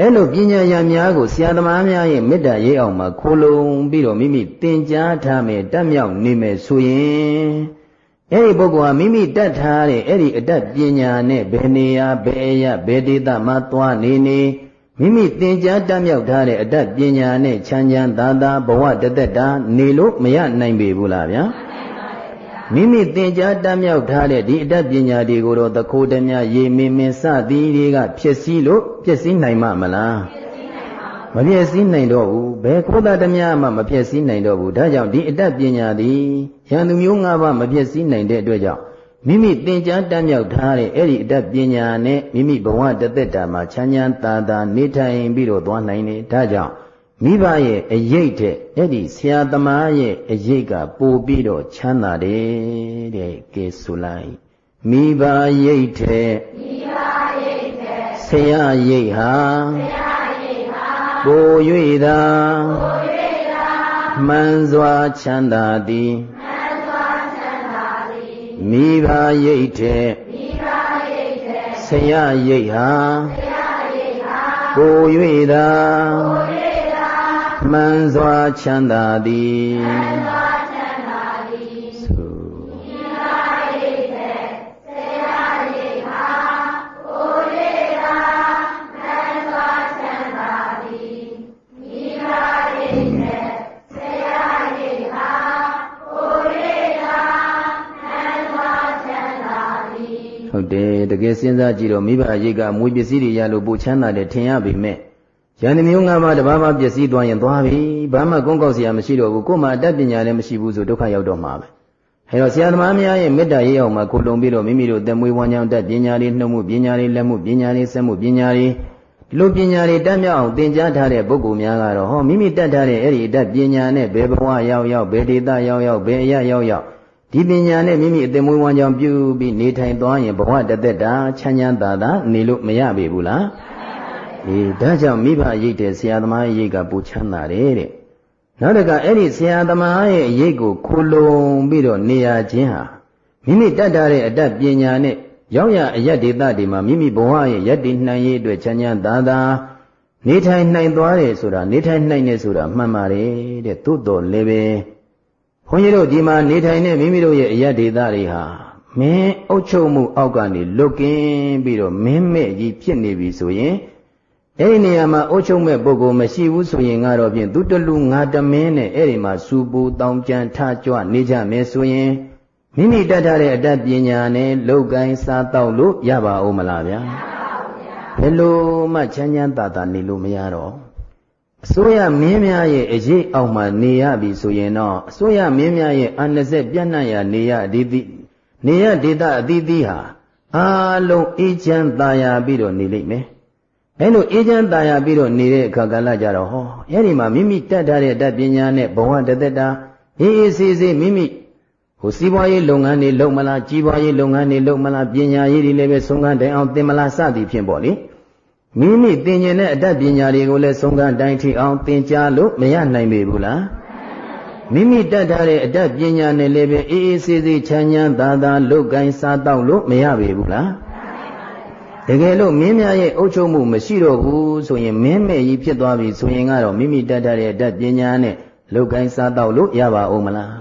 အဲ့လိုပညာရများကိုဆရာသမားများရဲ့မေတ္တာရိပ်အောင်မှာခိုလုံပြီးတော့မိမိသင်ကြားထားမယ်တတ်မြောက်နေမယ်ဆိုရင်အဲ့ဒီပုဂ္ဂိုလ်ဟာမိမိတတ်ထားတဲ့အဲ့ဒီအတတ်ပညာနဲ့ဘယ်နေရာဘယ်အရာဘယ်ဒေသမှာသွားနေနေ မိမိသင်ကြားတတ်မြောက်ထားတဲ့အတတ်ပညာနဲ့ချမ်းချမ်းသာသာဘဝတသက်တာနေလို့မရနိုင်ပေဘူးလားဗျာမိမိသင်ကြားတတ်မြောက်ထားတဲ့ဒီအတတ်ပညာတွေကိုတော့သခိုးတည်းများရေမင်းမင်းစသည်တွေကဖြစ်စည်းလို့ဖြစ်စည်းနိုင်မှာမလားမပြည့်စည်နိုင်တော့ဘူးဘယ်ခိုးသားတည်းမှမပြည့်စည်နိုင်တော့ဘူးဒါကြောင့်ဒီအတတ်ပညာသည်ရန်သူမျိုး၅ပါးမပြည့်စည်နိုင်တဲ့အတွက်ကြောင့် မိမိသင်ကြားတတ်မြောက်ထားတဲ့အဲ့ဒီအတတ်ပညာနဲ့မိမိဘဝတသက်တာမှာချမ်းချမ်းသာသာနေထိုင်ပြီးတော့သွားနိုင်တယ်ဒါကြောင့်မိဘရဲ့အရေးတဲ့အဲ့ဒီဆရာသမားရဲ့အရေးကပို့ပြီးတော့ချမ်းသာတယ်တဲ့ကဲဆိုလိုက်မိဘရိတ်တဲ့မိဘရိတ်တဲ့ဆရာရိတ်ဟာဆရာပို၍သာမှန်စွာချမ်းသာသည် မိဘရိတ်တဲ့ဆရာရိတ်ဟာပို၍သာမှန်စွာချမ်းသာသည် ကယ်စဉ်းစားကြည့်တော့မိဘအရေးကအမွေပစ္စည်းတွေရလို့ပိုချမ်းသာတယ်ထင်ရပေမဲ့ယန္တမျိုးငါးပါးတဘာမှပစ္စည်းသွားရင်သွားပြီဘာမှကုန်းကောက်စရာမရှိတော့ဘူးကိုယ်မှအတတ်ပညာလည်းမရှိဘူးဆိုဒုက္ခရောက်တော့မှာပဲအဲတော့ဆရာသမားများရဲ့မေတ္တာရေးအောင်မှာကိုလုံပြီးတော့မိမိတို့တမွေးဝမ်းကြောင်းတတ်ပညာလေးနှုတ်မှုပညာလေးလက်မှုပညာလေးစက်မှုပညာလေးဒီလိုပညာတွေတတ်မြောက်အောင်သင်ကြားထားတဲ့ပုဂ္ဂိုလ်များကတော့ဟောမိမိတတ်ထားတဲ့အဲ့ဒီအတတ်ပညာနဲ့ဘယ်ဘဝရောက်ရောက်ဘယ်ဒေသရောက်ရောက်ဘယ်အရာရောက်ရောက် ဒီပညာနဲ့မိမိအသက်မွေးဝမ်းကြောင်းပြုပြီးနေထိုင်သွားရင်ဘဝတသက်တာချမ်းချမ်းသာသာနေလို့မရပေဘူးလားအေးဒါကြောင့်မိဘရိတ်တဲ့ဆရာသမားရဲ့ရိတ်ကပူချမ်းသာတယ်တဲ့နောက်တကအဲ့ဒီဆရာသမားရဲ့ရိတ်ကိုခိုလုံပြီးတော့နေရခြင်းဟာမိမိတတ်တာတဲ့အတတ်ပညာနဲ့ရောက်ရအယက်ဒေသတွေမှာမိမိဘဝရဲ့ယက်တည်နှံရေးအတွက်ချမ်းချမ်းသာသာနေထိုင်နိုင်သွားတယ်ဆိုတာနေထိုင်နိုင်တယ်ဆိုတာမှန်ပါတယ်တဲ့သို့တော်လည်းပဲ ဘုန်းကြီးတို့ဒီမှာနေထိုင်နေမိမိတို့ရဲ့အရဒေသတွေဟာမင်းအုပ်ချုပ်မှုအောက်ကနေလွတ်ကင်းပြီးတော့မင်းမဲ့ကြီးဖြစ်နေပြီဆိုရင်အဲ့ဒီနေရာမှာအုပ်ချုပ်မဲ့ပုဂ္ဂိုလ်မရှိဘူးဆိုရင်ကတော့ဖြင့်သူတလူငါတမင်းနဲ့အဲ့ဒီမှာစူပူတောင်းကြံထကြွနေကြမယ်ဆိုရင်မိမိတတ်ထားတဲ့အတတ်ပညာနဲ့လောက်ကိုင်းစားတော့လို့ရပါဦးမလားဗျာဘယ်လိုမှချမ်းချမ်းသာသာနေလို့မရတော့ အစိုးရမင်းများရဲ့အရေးအောက်မှာနေရပြီဆိုရင်တော့အစိုးရမင်းများရဲ့အာဏာစက်ပြန့်နှံ့ရာနေရအသီးသီးနေရဒေသအသီးသီးဟာအားလုံးအေးချမ်းသာယာပြီးတော့နေလိမ့်မယ်အဲလိုအေးချမ်းသာယာပြီးတော့နေတဲ့အခါကလည်းကြတော့ဟောအဲ့ဒီမှာမိမိတတ်ထားတဲ့တတ်ပညာနဲ့ဘဝတသက်တာအေးအေးဆေးဆေးမိမိဟိုစီးပွားရေးလုပ်ငန်းတွေလုပ်မလားကြီးပွားရေးလုပ်ငန်းတွေလုပ်မလားပညာရေးတွေလည်းပဲဆုံးခန်းတိုင်အောင်သင်မလားစသည်ဖြင့်ပေါ့လေ မိမိသင်ကျင်တဲ့အတတ်ပညာတွေကိုလည်းဆုံးခန်းတိုင်ထိအောင်သင်ကြားလို့မရနိုင်ပေဘူးလားမိမိတတ်ထားတဲ့အတတ်ပညာနဲ့လည်းပဲအေးအေးဆေးဆေးချမ်းချမ်းသာသာလုပ်ကိုင်းစားတော့လို့မရပေဘူးလားတကယ်လို့မင်းများရဲ့အုပ်ချုပ်မှုမရှိတော့ဘူးဆိုရင်မင်းမဲ့ကြီးဖြစ်သွားပြီဆိုရင်ကတော့မိမိတတ်ထားတဲ့အတတ်ပညာနဲ့လုပ်ကိုင်းစားတော့လို့ရပါဦးမလား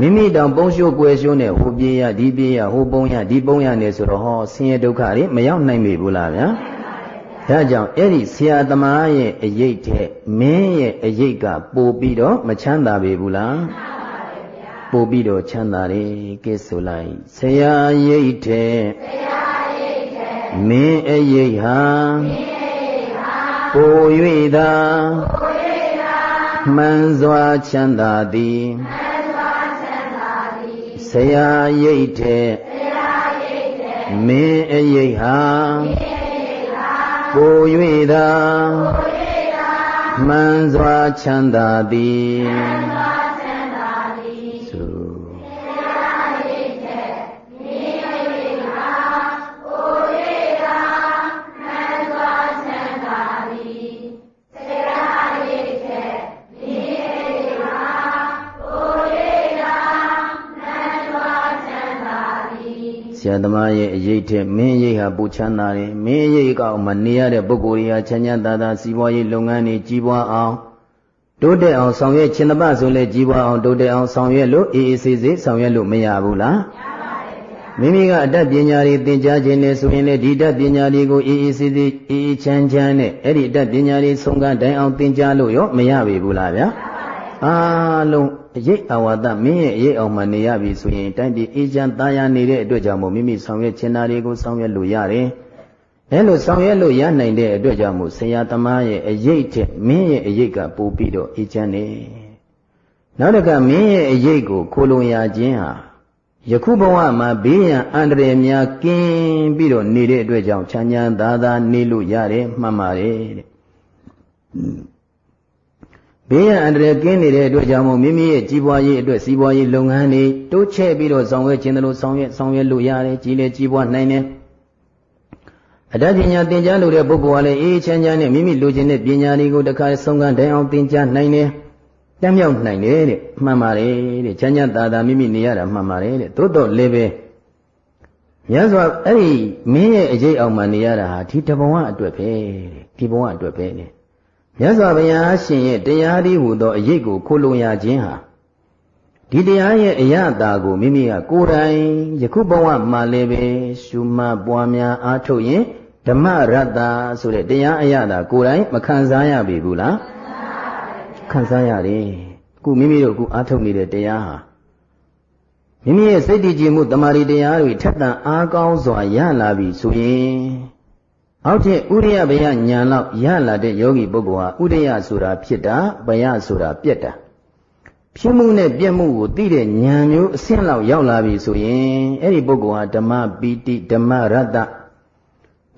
မိမိတောင်ပုံရှိုးကွယ်ရှိုးနဲ့ဟိုပြေးရဒီပြေးရဟိုပုံရဒီပုံရနေဆိုတော့ဟောဆင်းရဲဒုက္ခတွေမရောက်နိုင်ပြီဘူးလားဗျာ ဒါကြောင့်အဲ့ဒီဆရာသမားရဲ့အရေးတဲ့မင်းရဲ့အရေးကပို့ပြီးတော့မချမ်းသာပေဘူးလားပို့ပြီးတော့ချမ်းသာတယ်ကဲဆိုလိုက်ဆရာရိတ်တဲ့ဆရာရိတ်တဲ့မင်းအရေးဟာမင်းအရေးဟာပို့၍သာပို့၍သာမှန်စွာချမ်းသာသည်မှန်စွာချမ်းသာသည်ဆရာရိတ်တဲ့ဆရာရိတ်တဲ့မင်းအရေးဟာမင်း ကို၍သာမှန်စွာချမ်းသာသည် ရာသမားရဲ့အရေးထက်မင်းရိတ်ဟာပူချမ်းသာတယ်မင်းရိတ်ကောက်မှနေရတဲ့ပုဂ္ဂိုလ်တွေဟာချမ်းချမ်းသာသာစီးပွားရေးလုပ်ငန်းတွေကြီးပွားအောင်တိုးတက်အောင်ဆောင်ရွက်ခြင်းတပတ်ဆိုလဲကြီးပွားအောင်တိုးတက်အောင်ဆောင်ရွက်လို့အေးအေးဆေးဆေးဆောင်ရွက်လို့မရဘူးလားမိမိကအတတ်ပညာတွေသင်ကြားခြင်းနဲ့ဆိုရင်လေဒီတတ်ပညာတွေကိုအေးအေးဆေးဆေးအေးအေးချမ်းချမ်းနဲ့အဲ့ဒီအတတ်ပညာတွေဆုံးကတိုင်အောင်သင်ကြားလို့ရောမရပြီဘူးလားဗျာအားလုံး အရေးအဝါဒမင်းရဲ့အရေးအောင်မှနေရပြီဆိုရင်တိုင်းပြည်အေးချမ်းသာယာနေတဲ့အတွက်ကြောင့်မို့မိမိဆောင်ရွက်ချင်တာတွေကိုဆောင်ရွက်လို့ရတယ်။အဲလိုဆောင်ရွက်လို့ရနိုင်တဲ့အတွက်ကြောင့်မို့ဆရာသမားရဲ့အရေးတဲ့မင်းရဲ့အရေးကပိုပြီးတော့အေးချမ်းနေ။နောက်တစ်ခါမင်းရဲ့အရေးကိုခိုလုံရခြင်းဟာယခုဘဝမှာဘေးရန်အန္တရာယ်များကင်းပြီးတော့နေတဲ့အတွက်ကြောင့်ချမ်းချမ်းသာသာနေလို့ရတယ်မှတ်ပါတယ်တဲ့။ ဘေးရန်အန္တရာယ်ကင်းနေတဲ့အတွက်ကြောင့်မို့မိမိရဲ့ကြီးပွားရေးအတွက်စီးပွားရေးလုပ်ငန်းတွေတိုးချဲ့ပြီးတော့ဆောင်ရွက်ခြင်းတို့ဆောင်ရွက်ဆောင်ရွက်လို့ရတယ်ကြီးလေကြီးပွားနိုင်တယ်အတတ်ပညာသင်ကြားလို့တဲ့ပုဂ္ဂိုလ်ကလည်းအေးချမ်းချမ်းနဲ့မိမိလိုချင်တဲ့ပညာတွေကိုတခါဆုံးကတိုင်အောင်သင်ကြားနိုင်တယ်တမ်းမြောက်နိုင်တယ်တဲ့မှန်ပါတယ်တဲ့ချမ်းချမ်းသာသာမိမိနေရတာမှန်ပါတယ်တဲ့သို့တော့လည်းပဲမြတ်စွာအဲ့ဒီမင်းရဲ့အရေးအောင်မှနေရတာဟာဒီတဘဝအတွက်ပဲတဲ့ဒီဘဝအတွက်ပဲတဲ့ မြတ်စွာဘုရားရှင်ရဲ့တရားဒီဟူသောအရေးကိုခိုလုံရခြင်းဟာဒီတရားရဲ့အရတာကိုမိမိကကိုယ်တိုင်ယခုဘဝမှာလည်းပဲရှုမှတ်ပွားများအားထုတ်ရင်ဓမ္မရတ္တာဆိုတဲ့တရားအရတာကိုယ်တိုင်မခံစားရပြီဘူးလားခံစားရတယ်အခုမိမိတို့အခုအားထုတ်နေတဲ့တရားဟာမိမိရဲ့စိတ်တည်ကြည်မှုတမာရီတရားတွေထက်သန်အားကောင်းစွာရလာပြီဆိုရင် အောက်ထက်ဥရိယဘယညာလောက်ရလာတဲ့ယောဂီပုဂ္ဂိုလ်ဟာဥရိယဆိုတာဖြစ်တာဘယဆိုတာပြက်တာဖြစ်မှုနဲ့ပြက်မှုကိုသိတဲ့ဉာဏ်မျိုးအဆင့်လောက်ရောက်လာပြီဆိုရင်အဲ့ဒီပုဂ္ဂိုလ်ဟာဓမ္မပီတိဓမ္မရတ္တ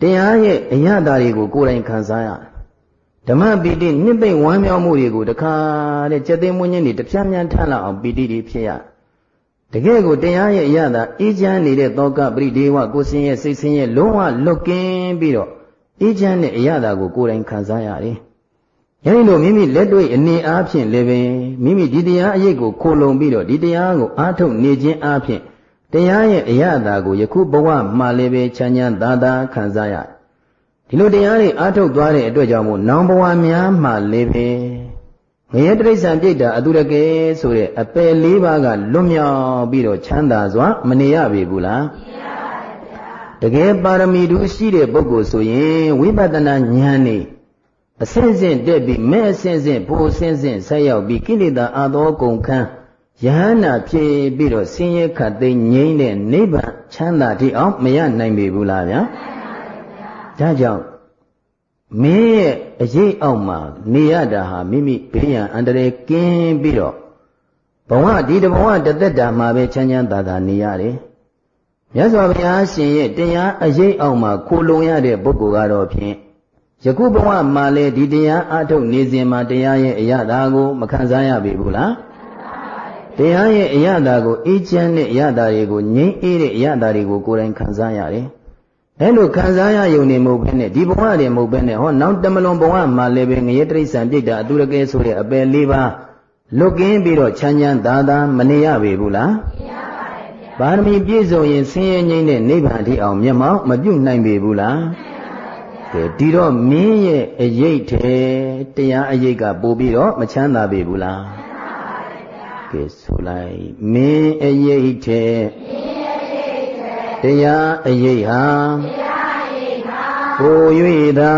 တရားရဲ့အရသာတွေကိုကိုယ်တိုင်ခံစားရဓမ္မပီတိနှစ်သိမ့်ဝမ်းမြောက်မှုတွေကိုတခါတဲ့စက်သိမ်းမွင်းခြင်းတွေတပြားများထမ်းလာအောင်ပီတိတွေဖြစ်ရတ ကယ်ကိုတရားရဲ့အရသာအေးချမ်းနေတဲ့သောကပရိဒေဝကိုစင်ရဲ့စိတ်ဆင်းရဲ့လုံးဝလွတ်ကင်းပြီးတော့အေးချမ်းတဲ့အရာတာကိုကိုယ်တိုင်ခံစားရတယ်။အဲဒီလိုမိမိလက်တွေ့အနေအားဖြင့်လည်းပဲမိမိဒီတရားအရေးကိုခိုလုံပြီးတော့ဒီတရားကိုအားထုတ်နေခြင်းအားဖြင့်တရားရဲ့အရာတာကိုယခုဘဝမှာလည်းပဲချမ်းချမ်းသာသာခံစားရဒီလိုတရားတွေအားထုတ်သွားတဲ့အတွက်ကြောင့်မို့နောင်ဘဝများမှာလည်းပဲ ငရဲတိရစ္ဆာန်ပြိတ္တာအတုရကေဆိုတဲ့အပယ်လေးပါးကလွတ်မြောက်ပြီးတော့ချမ်းသာစွာမနေရပြီဘူးလားမနေတကယ်ပါရမီတူရှိတဲ့ပုဂ္ဂိုလ်ဆိုရင်ဝိပဿနာဉာဏ်နေအစင်းစင်းတက်ပြီးမဲ့အစင်းစင်းဘိုးအစင်းစင်းဆက်ရောက်ပြီးကိလေသာအာသောကုန်ခန်းယဟန္တာဖြစ်ပြီးတော့ဆင်းရဲခတ်သိမ်းငြိမ့်တဲ့နိဗ္ဗာန်ချမ်းသာတိအောင်မရနိုင်ပေဘူးလားဗျာဒါကြောင့် မင်းရဲ့အရေးအောက်မှာနေရတာဟာမိမိဘေးရန်အန္တရာယ်ကင်းပြီးတော့ဘဝဒီတဘဝတသက်တာမှာပဲချမ်းချမ်းသာသာနေရတယ်မြတ်စွာဘုရားရှင်ရဲ့တရားအရေးအောက်မှာခိုလုံရတဲ့ပုဂ္ဂိုလ်ကတော့ဖြင့်ယခုဘဝမှာလေဒီတရားအထုတ်နေစဉ်မှာတရားရဲ့အရသာကိုမခံစားရပြီဘူးလားတရားရဲ့အရသာကိုအေးချမ်းတဲ့အရသာတွေကိုငြိမ်းအေးတဲ့အရသာတွေကိုကိုယ်တိုင်ခံစားရတယ် အဲလိုခံစားရယုံနေမဟုတ်ဘဲနဲ့ဒီဘဝတည်းမဟုတ်ဘဲနဲ့ဟောနောက်တမလွန်ဘဝမှာလည်းပဲငရေတိရစ္ဆာန်ပြိတ္တာအတုရကဲဆိုတဲ့အပယ်လေးပါးလွတ်ကင်းပြီးတော့ချမ်းချမ်းသာသာမနေရပေဘူးလားမရပါဘူးဗျာပါရမီပြည့်စုံရင်ဆင်းရဲငြိမ်းတဲ့နိဗ္ဗာန်အထိအောင်မျက်မှောက်မပြုတ်နိုင်ပေဘူးလားကဲဒီတော့မင်းရဲ့အရေးထဲတရားအရေးကပို့ပြီးတော့မချမ်းသာပေဘူးလားကဲဆိုလိုက်မင်းအရေးထဲ တရားအရေးဟာကို၍သာ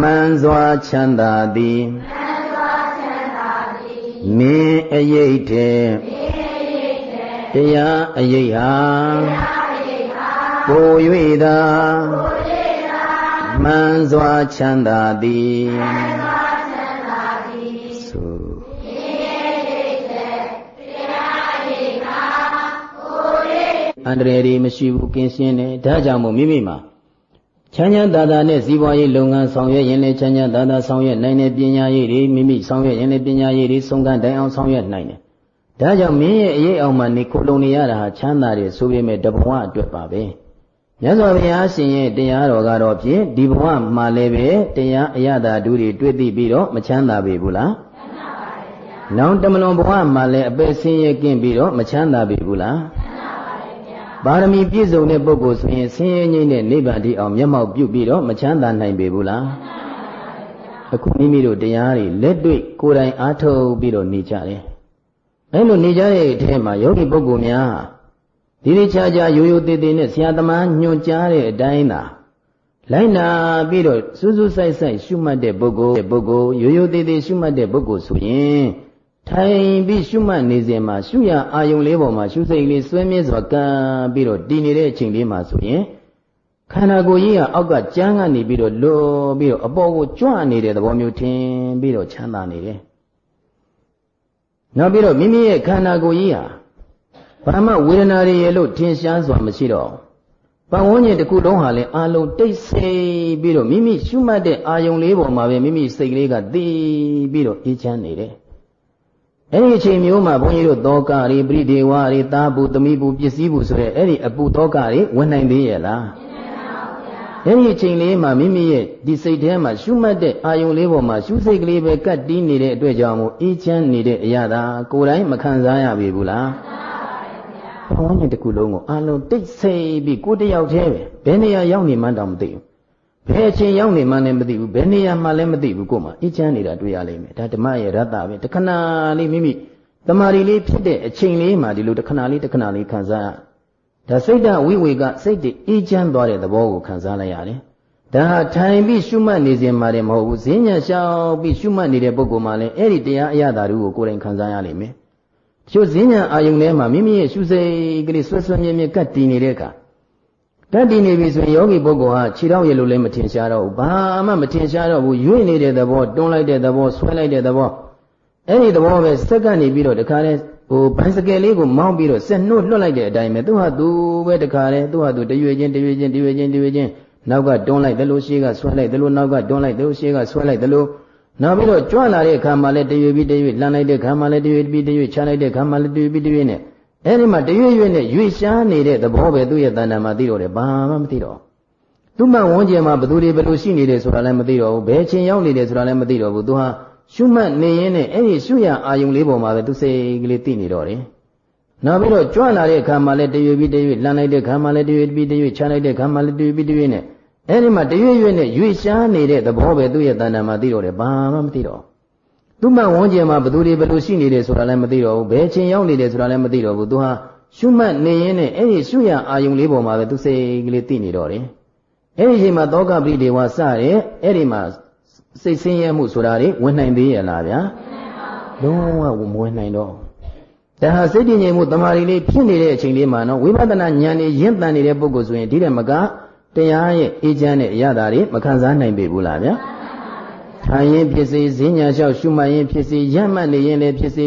မှန်စွာချမ်းသာသည်မင်းအရေးထဲတရားအရေးဟာကို၍သာမှန်စွာချမ်းသာသည် အန္တရာယ်တွေမရှိဘူးကင်းရှင်းတယ်ဒါကြောင့်မို့မိမိမှာချမ်းချမ်းသာသာနဲ့စီးပွားရေးလုပ်ငန်းဆောင်ရွက်ရင်လည်းချမ်းချမ်းသာသာဆောင်ရွက်နိုင်တဲ့ပညာရေးတွေမိမိဆောင်ရွက်ရင်လည်းပညာရေးတွေဆုံးကတိုင်အောင်ဆောင်ရွက်နိုင်တယ်ဒါကြောင့်မင်းရဲ့အရေးအောင်မှနေခိုလုံနေရတာဟာချမ်းသာတယ်ဆိုပေမဲ့တဘဝအတွက်ပါပဲမြတ်စွာဘုရားရှင်ရဲ့တရားတော်ကတော့ဖြင့်ဒီဘဝမှာလည်းပဲတရားအရသာဒုတွေတွေ့သိပြီးတော့မချမ်းသာပေဘူးလားချမ်းသာပါပါဗျာနောင်တမလွန်ဘဝမှာလည်းအပယ်ဆင်းရဲကင်းပြီးတော့မချမ်းသာပေဘူးလားချမ်းသာပါဗျာ ပါရမီပြည့်စုံတဲ့ပုဂ္ဂိုလ်ဆိုရင်ဆင်းရဲငြိမ့်တဲ့နိဗ္ဗာန်တိအောင်မျက်မှောက်ပြုပြီးတော့မချမ်းသာနိုင်ပေဘူးလားချမ်းသာပါဗျာအခုမိမိတို့တရားတွေလက်တွေ့ကိုယ်တိုင်အားထုတ်ပြီးတော့နေကြတယ်အဲလိုနေကြတဲ့အထဲမှာယောဂီပုဂ္ဂိုလ်များဒီဒီချာချာရိုးရိုးသေးသေးနဲ့ဆရာသမားညွှန်ကြားတဲ့အတိုင်းသာလိုက်နာပြီးတော့စူးစူးဆိုင်ဆိုင်ရှုမှတ်တဲ့ပုဂ္ဂိုလ်ပုဂ္ဂိုလ်ရိုးရိုးသေးသေးရှုမှတ်တဲ့ပုဂ္ဂိုလ်ဆိုရင် ထိုင်ပြီးရှုမှတ်နေစဉ်မှာရှုရအာယုံလေးပေါ်မှာရှုစိတ်လေးဆွဲမြဲစွာကံပြီးတော့တည်နေတဲ့အချိန်လေးမှာဆိုရင်ခန္ဓာကိုယ်ကြီးကအောက်ကကြမ်းကနေပြီးတော့လွန်ပြီးတော့အပေါ်ကိုကြွနေတဲ့သဘောမျိုးထင်ပြီးတော့ချမ်းသာနေတယ်နောက်ပြီးတော့မိမိရဲ့ခန္ဓာကိုယ်ကြီးဟာဘာမှဝေဒနာတွေရဲ့လို့ထင်ရှားစွာမရှိတော့ပတ်ဝန်းကျင်တစ်ခုလုံးဟာလည်းအာလုံးတိတ်ဆိတ်ပြီးတော့မိမိရှုမှတ်တဲ့အာယုံလေးပေါ်မှာပဲမိမိစိတ်ကလေးကတည်ပြီးတော့အေးချမ်းနေတယ်။ အဲ့ဒီအချိန်မျိုးမှာဘုန်းကြီးတို့သောကတွေပရိဒေဝတွေတာဘူးသမီးဘူးပစ္စည်းဘူးဆိုတဲ့အဲ့ဒီအပူသောကတွေဝင်နိုင်သေးရဲ့လား။အဲ့ဒီအချိန်လေးမှာမိမိရဲ့ဒီစိတ်ထဲမှာရှုမှတ်တဲ့အာယုံလေးပေါ်မှာရှုစိတ်ကလေးပဲကတ်တီးနေတဲ့အတွက်ကြောင့်မို့အေးချမ်းနေတဲ့အရာသာကိုယ်တိုင်မခံစားရပြီဘူးလား။ဘဝနဲ့တခုလုံးကိုအလုံးတိတ်ဆိတ်ပြီးကိုတယောက်တည်းပဲဘယ်နေရာရောက်နေမှန်းတောင်မသိဘူး ဘယ်အချိန်ရောက်နေမှန်းလည်းမသိဘူးဘယ်နေရာမှလည်းမသိဘူးကို့မှာအချမ်းနေတာတွေ့ရလိမ့်မယ်ဒါဓမ္မရဲ့ရတ္တပဲတခဏလေးမိမိတမာရီလေးဖြစ်တဲ့အချိန်လေးမှာဒီလိုတခဏလေးတခဏလေးခံစားရဒါစိတ်တဝိဝေကစိတ်တည်အေးချမ်းသွားတဲ့သဘောကိုခံစားလိုက်ရတယ်ဒါဟာထိုင်ပြီးရှုမှတ်နေစဉ်မှာတည်းမဟုတ်ဘူးဈဉ္ညာလျှောက်ပြီးရှုမှတ်နေတဲ့ပုဂ္ဂိုလ်မှလည်းအဲ့ဒီတရားအရသာတို့ကိုကိုယ်တိုင်ခံစားရလိမ့်မယ်ချို့ဈဉ္ညာအာယုန်ထဲမှာမိမိရဲ့ရှုစိတ်ကလေးဆွဲဆွဲမြဲမြဲကတ်တည်နေတဲ့အခါ တတ်တည်နေပြီဆိုရင်ယောဂီပုဂ္ဂိုလ်ဟာခြေထောက်ရလို့လည်းမထင်ရှားတော့ဘူးဘာမှမထင်ရှားတော့ဘူးရွေ့နေတဲ့သဘောတွန်းလိုက်တဲ့သဘောဆွဲလိုက်တဲ့သဘောအဲ့ဒီသဘောပဲစက်ကနေပြီးတော့တခါလဲဟိုဘိုင်စကယ်လေးကိုမောင်းပြီးတော့ဆက်နှုတ်လွတ်လိုက်တဲ့အတိုင်းပဲသူဟာသူပဲတခါလဲသူဟာသူတရွေချင်းတရွေချင်းတရွေချင်းတရွေချင်းနောက်ကတွန်းလိုက်တယ်လို့ရှေးကဆွဲလိုက်တယ်လို့နောက်ကတွန်းလိုက်တယ်လို့ရှေးကဆွဲလိုက်တယ်လို့နောက်ပြီးတော့ကြွလာတဲ့အခါမှာလည်းတရွေပြီးတရွေလှမ်းလိုက်တဲ့အခါမှာလည်းတရွေပြီးတရွေချလိုက်တဲ့အခါမှာလည်းတရွေပြီးတရွေနဲ့ အဲဒီမှာတရွေရွေနဲ့ရွေရှားနေတဲ့သဘောပဲသူ့ရဲ့တဏ္ဍာမှာသိတော့တယ်ဘာမှမသိတော့သူ့မှဝန်းကျင်မှာဘသူတွေဘယ်လိုရှိနေတယ်ဆိုတာလည်းမသိတော့ဘူးဘယ်ချင်းရောက်နေတယ်ဆိုတာလည်းမသိတော့ဘူးသူဟာရှုမှတ်နေရင်နဲ့အဲ့ဒီရှုရအာယုံလေးပေါ်မှာပဲသူစိတ်ကလေးသိနေတော့တယ်နောက်ပြီးတော့ကြွလာတဲ့အခါမှာလည်းတရွေပြီးတရွေလှမ်းလိုက်တဲ့အခါမှာလည်းတရွေပြီးတရွေချလိုက်တဲ့အခါမှာလည်းတရွေပြီးတရွေနဲ့အဲ့ဒီမှာတရွေ့ရွေ့နဲ့ရွေ့ရှားနေတဲ့သဘောပဲသူ့ရဲ့တဏ္ဍာမှာသိတော့တယ်ဘာမှမသိတော့ သူ့မှဝန်းကျင်မှာဘသူတွေဘယ်လိုရှိနေတယ်ဆိုတာလည်းမသိတော့ဘူးဘယ်ချင်းရောက်နေတယ်ဆိုတာလည်းမသိတော့ဘူးသူဟာရှုမှတ်နေရင်နဲ့အဲ့ဒီရှုရအာယုံလေးပေါ်မှာပဲသူစိတ်ကလေးသိနေတော့တယ်အဲ့ဒီအချိန်မှာသောကပရိဒေဝစတဲ့အဲ့ဒီမှာစိတ်ဆင်းရဲမှုဆိုတာတွေဝင်နိုင်သေးရဲ့လားဗျာလုံးဝမဝင်နိုင်တော့ဒါဟာစိတ်တည်ငြိမ်မှုတမာရီလေးဖြစ်နေတဲ့အချိန်လေးမှာနော်ဝိပဿနာဉာဏ်နဲ့ရင့်တန်နေတဲ့ပုဂ္ဂိုလ်ဆိုရင်ဒီတဲ့မကတရားရဲ့အေးချမ်းတဲ့အရာတွေမခံစားနိုင်ပေဘူးလားဗျာ ထိုင်ရင်ဖြစ်စေဈဉ္ညာလျှောက်ရှုမှတ်ရင်ဖြစ်စေရမှတ်နေရင်လည်းဖြစ်စေ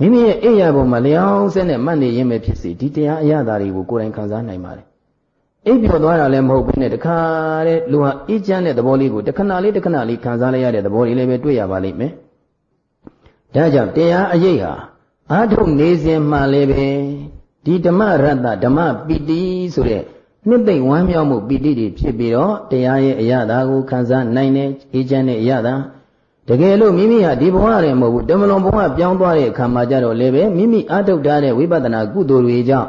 မိမိရဲ့အိယာပုံမှာလျောင်းစက်နဲ့မှတ်နေရင်ပဲဖြစ်စေဒီတရားအရာတွေကိုကိုယ်တိုင်ခံစားနိုင်ပါတယ်အိပ်ပျော်သွားတာလည်းမဟုတ်ဘူးနဲ့တခါတဲ့လူဟာအေးချမ်းတဲ့သဘောလေးကိုတခဏလေးတခဏလေးခံစားလိုက်ရတဲ့သဘောလေးလည်းပဲတွေ့ရပါလိမ့်မယ်ဒါကြောင့်တရားအရေးဟာအာထုတ်နေစဉ်မှလည်းပဲဒီဓမ္မရတ္တဓမ္မပီတိဆိုတဲ့ နှစ်သိမ့်ဝမ်းမြောက်မှုပီတိတွေဖြစ်ပြီးတော့တရားရဲ့အရာသာကိုခံစားနိုင်တဲ့အေးချမ်းတဲ့အရာသာတကယ်လို့မိမိဟာဒီဘဝရဲမဟုတ်ဘူးတမလွန်ဘဝပြောင်းသွားတဲ့အခါမှာကြတော့လည်းပဲမိမိအာထုတ်ထားတဲ့ဝိပဿနာကုသိုလ်တွေကြောင့်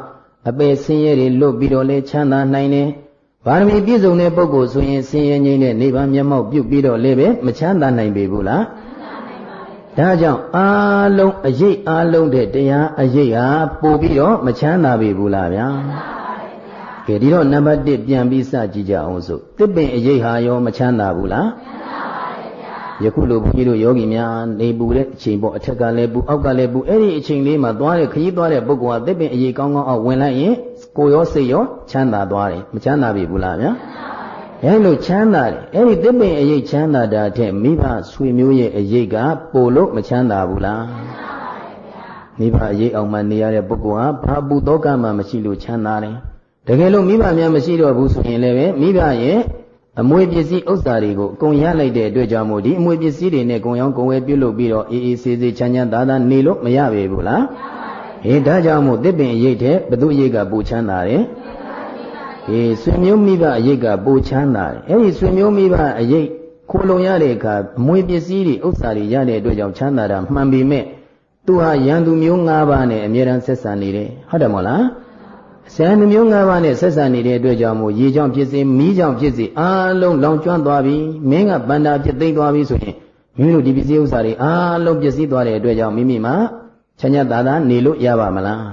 အပယ်ဆင်းရဲတွေလွတ်ပြီးတော့လဲချမ်းသာနိုင်တယ်။ဗာရမီပြည့်စုံတဲ့ပုဂ္ဂိုလ်ဆိုရင်ဆင်းရဲငြိမ်းတဲ့နိဗ္ဗာန်မျက်မှောက်ပြုပြီးတော့လည်းပဲမချမ်းသာနိုင်ပေဘူးလား။ဒါကြောင့်အာလုံးအရေးအာလုံးတဲ့တရားအရေးဟာပို့ပြီးတော့မချမ်းသာပေဘူးလားဗျာ။ ကဲဒီတော့နံပါတ်1ပြန်ပြီးစကြည့်ကြအောင်စို့တစ်ပင်အရေးဟာရောမချမ်းသာဘူးလား။ယခုလိုဘုန်းကြီးတို့ယောဂီများနေပူတဲ့အချိန်ပေါ့အထက်ကလည်းပူအောက်ကလည်းပူအဲ့ဒီအချိန်လေးမှာသွားတဲ့ခရီးသွားတဲ့ပုဂ္ဂိုလ်ဟာသစ်ပင်အရေးကောင်းကောင်းအောင်ဝင်လိုက်ရင်ကိုရောစိတ်ရောချမ်းသာသွားတယ်မချမ်းသာပြီဘူးလားဗျာအဲလိုချမ်းသာတယ်အဲ့ဒီသစ်ပင်အရေးချမ်းသာတာတဲ့မိဘဆွေမျိုးရဲ့အရေးကပိုလို့မချမ်းသာဘူးလားမိဘအရေးအောင်မှနေရတဲ့ပုဂ္ဂိုလ်ဟာဘာပူတော့ကမှမရှိလို့ချမ်းသာတယ် တကယ်လို့မိဘများမရှိတော့ဘူးဆိုရင်လည်းမိဘရဲ့အမွေပစ္စည်းဥစ္စာတွေကိုအကုန်ရလိုက်တဲ့အတွက်ကြောင့်မို့ဒီအမွေပစ္စည်းတွေနဲ့ကုံရောင်းကုံဝဲပြုတ်လုပ်ပြီးတော့အေးအေးဆေးဆေးချမ်းချမ်းသာသာနေလို့မရပေဘူးလားဟေးဒါကြောင့်မို့တစ်ပင်အရေးတဲ့ဘသူအရေးကပူချမ်းသာတယ်ဟေးဆွေမျိုးမိဘအရေးကပူချမ်းသာတယ်အဲ့ဒီဆွေမျိုးမိဘအရေးခိုးလုံရတဲ့အခါအမွေပစ္စည်းတွေဥစ္စာတွေရတဲ့အတွက်ကြောင့်ချမ်းသာတာမှန်ပေမဲ့သူဟာရန်သူမျိုး၅ပါးနဲ့အမြဲတမ်းဆက်ဆံနေတယ်ဟုတ်တယ်မို့လား ဆရာနှမျိုး၅ပါးနဲ့ဆက်ဆံနေတဲ့အတွက်ကြောင့်မို့ရေကြောင့်ဖြစ်စေမီးကြောင့်ဖြစ်စေအားလုံးလောင်ကျွမ်းသွားပြီမင်းကဗန္တာဖြစ်သိမ့်သွားပြီဆိုရင်မိမိတို့ဒီပစ္စည်းဥစ္စာတွေအားလုံးပျက်စီးသွားတဲ့အတွက်ကြောင့်မိမိမှာချမ်းသာသာနေလို့ရပါမလား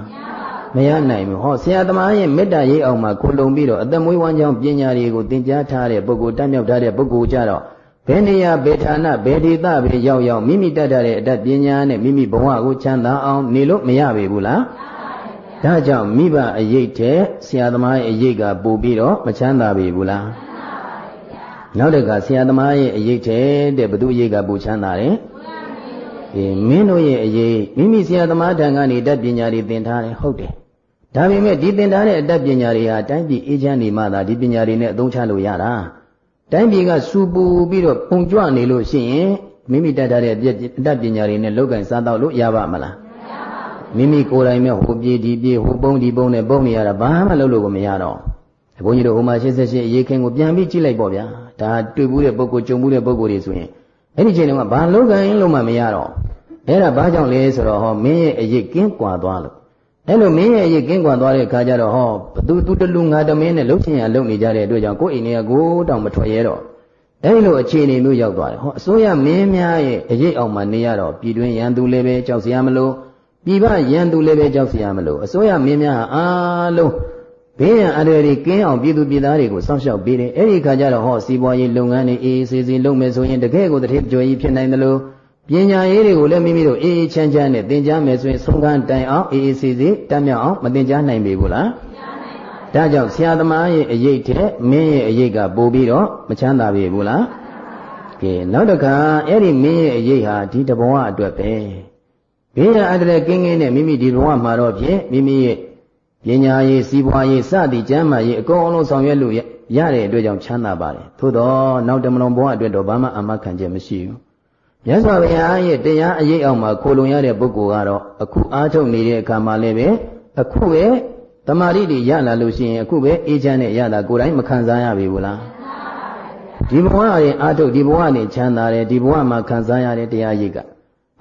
မရနိုင်ဘူးဟောဆရာသမားရဲ့မေတ္တာရိပ်အောင်မှာကိုလုံပြီးတော့အသက်မွေးဝမ်းကြောင်းပညာတွေကိုသင်ကြားထားတဲ့ပုဂ္ဂိုလ်တတ်မြောက်ထားတဲ့ပုဂ္ဂိုလ်ကြတော့ဘယ်နေရာဘယ်ဌာနဘယ်ဒေသပဲရောက်ရောက်မိမိတတ်တဲ့အတတ်ပညာနဲ့မိမိဘဝကိုချမ်းသာအောင်နေလို့မရပေဘူးလား ဒါကြောင့်မိဘအရေးတဲ့ဆရာသမားရဲ့အရေးကပို့ပြီးတော့မချမ်းသာပြီဘူးလားနောက်တကဆရာသမားရဲ့အရေးတဲ့တဲ့ဘသူအရေးကပို့ချမ်းသာတယ်အေးမင်းတို့ရဲ့အရေးမိမိဆရာသမားထံကနေတတ်ပညာတွေသင်ထားတယ်ဟုတ်တယ်ဒါပေမဲ့ဒီသင်ထားတဲ့အတတ်ပညာတွေဟာတိုင်းပြည်အေးချမ်းနေမှသာဒီပညာတွေနဲ့အသုံးချလို့ရတာတိုင်းပြည်ကစူပူပြီးတော့ပုံကြွနေလို့ရှိရင်မိမိတတ်ထားတဲ့အတတ်ပညာတွေနဲ့လောက်ကင်စားတော့လို့ရပါမလား မိမိကိုယ်တိုင်မဲ့ဟိုပြေးဒီပြေးဟိုပုံးဒီပုံးနဲ့ပုံးနေရတာဘာမှလုပ်လို့ကိုမရတော့ဘုန်းကြီးတို့ဟိုမှာ88အရေးခင်းကိုပြန်ပြီးကြည့်လိုက်ပေါ့ဗျာဒါတွေ့ဘူးတဲ့ပုဂ္ဂိုလ်ကြုံဘူးတဲ့ပုဂ္ဂိုလ်တွေဆိုရင်အဲ့ဒီချိန်တုန်းကဘာလုပ်ကိုင်းလို့မှမရတော့အဲ့ဒါဘာကြောင့်လဲဆိုတော့ဟောမင်းရဲ့အရေးကင်းကွာသွားလို့အဲ့လိုမင်းရဲ့အရေးကင်းကွာသွားတဲ့အခါကျတော့ဟောဘသူသူတလူငါတမင်းနဲ့လှုပ်ချင်ရလှုပ်နေကြတဲ့အတွက်ကြောင့်ကိုယ်အိမ်တွေကကိုတောင်မထွက်ရဲတော့အဲ့ဒီလိုအခြေအနေမျိုးရောက်သွားတယ်ဟောအစိုးရမင်းများရဲ့အရေးအောင်မှနေရတော့ပြည်တွင်းရန်သူလည်းပဲကြောက်စရာမလို ပြည်ပရန်သူလည်းပဲကြောက်စရာမလိုအစိုးရမင်းများဟာအားလုံးဘေးရန်အတွေတွေကင်းအောင်ပြည်သူပြည်သားတွေကိုစောင့်ရှောက်ပေးတယ်အဲ့ဒီခါကျတော့ဟောစီးပွားရေးလုပ်ငန်းတွေအေးအေးဆေးဆေးလုပ်မယ်ဆိုရင်တကယ်ကိုတထေကြော်ကြီးဖြစ်နိုင်တယ်လို့ပညာရေးတွေကိုလည်းမိမိတို့အေးအေးချမ်းချမ်းနဲ့သင်ကြားမယ်ဆိုရင်ဆုံးခန်းတိုင်အောင်အေးအေးဆေးဆေးတတ်မြောက်အောင်မသင်ကြားနိုင်ပေဘူးလားဒါကြောင့်ဆရာသမားရဲ့အရေးထက်မင်းရဲ့အရေးကပိုပြီးတော့မချမ်းသာပေဘူးလားကဲနောက်တစ်ခါအဲ့ဒီမင်းရဲ့အရေးဟာဒီတဘဝအတွက်ပဲ ဘေးရန်အန္တရာယ်ကင်းကင်းနဲ့မိမိဒီဘဝမှာတော့ဖြင့်မိမိရဲ့ပညာရေးစီးပွားရေးစသည်ကျမ်းမာရေးအကုန်လုံးဆောင်ရွက်လို့ရတဲ့အတွက်ကြောင့်ချမ်းသာပါတယ်သို့တော့နောက်တမလွန်ဘဝအတွက်တော့ဘာမှအမှခံချက်မရှိဘူးမြတ်စွာဘုရားရဲ့တရားအရေးအောင်မှာခိုလုံရတဲ့ပုဂ္ဂိုလ်ကတော့အခုအားထုတ်နေတဲ့အခါမှာလည်းပဲအခုပဲတမာတိတွေရလာလို့ရှိရင်အခုပဲအေးချမ်းနဲ့ရတာကိုယ်တိုင်မခံစားရပြီဘူးလားဒီဘဝရဲ့အားထုတ်ဒီဘဝနဲ့ချမ်းသာတယ်ဒီဘဝမှာခံစားရတဲ့တရားရိပ်က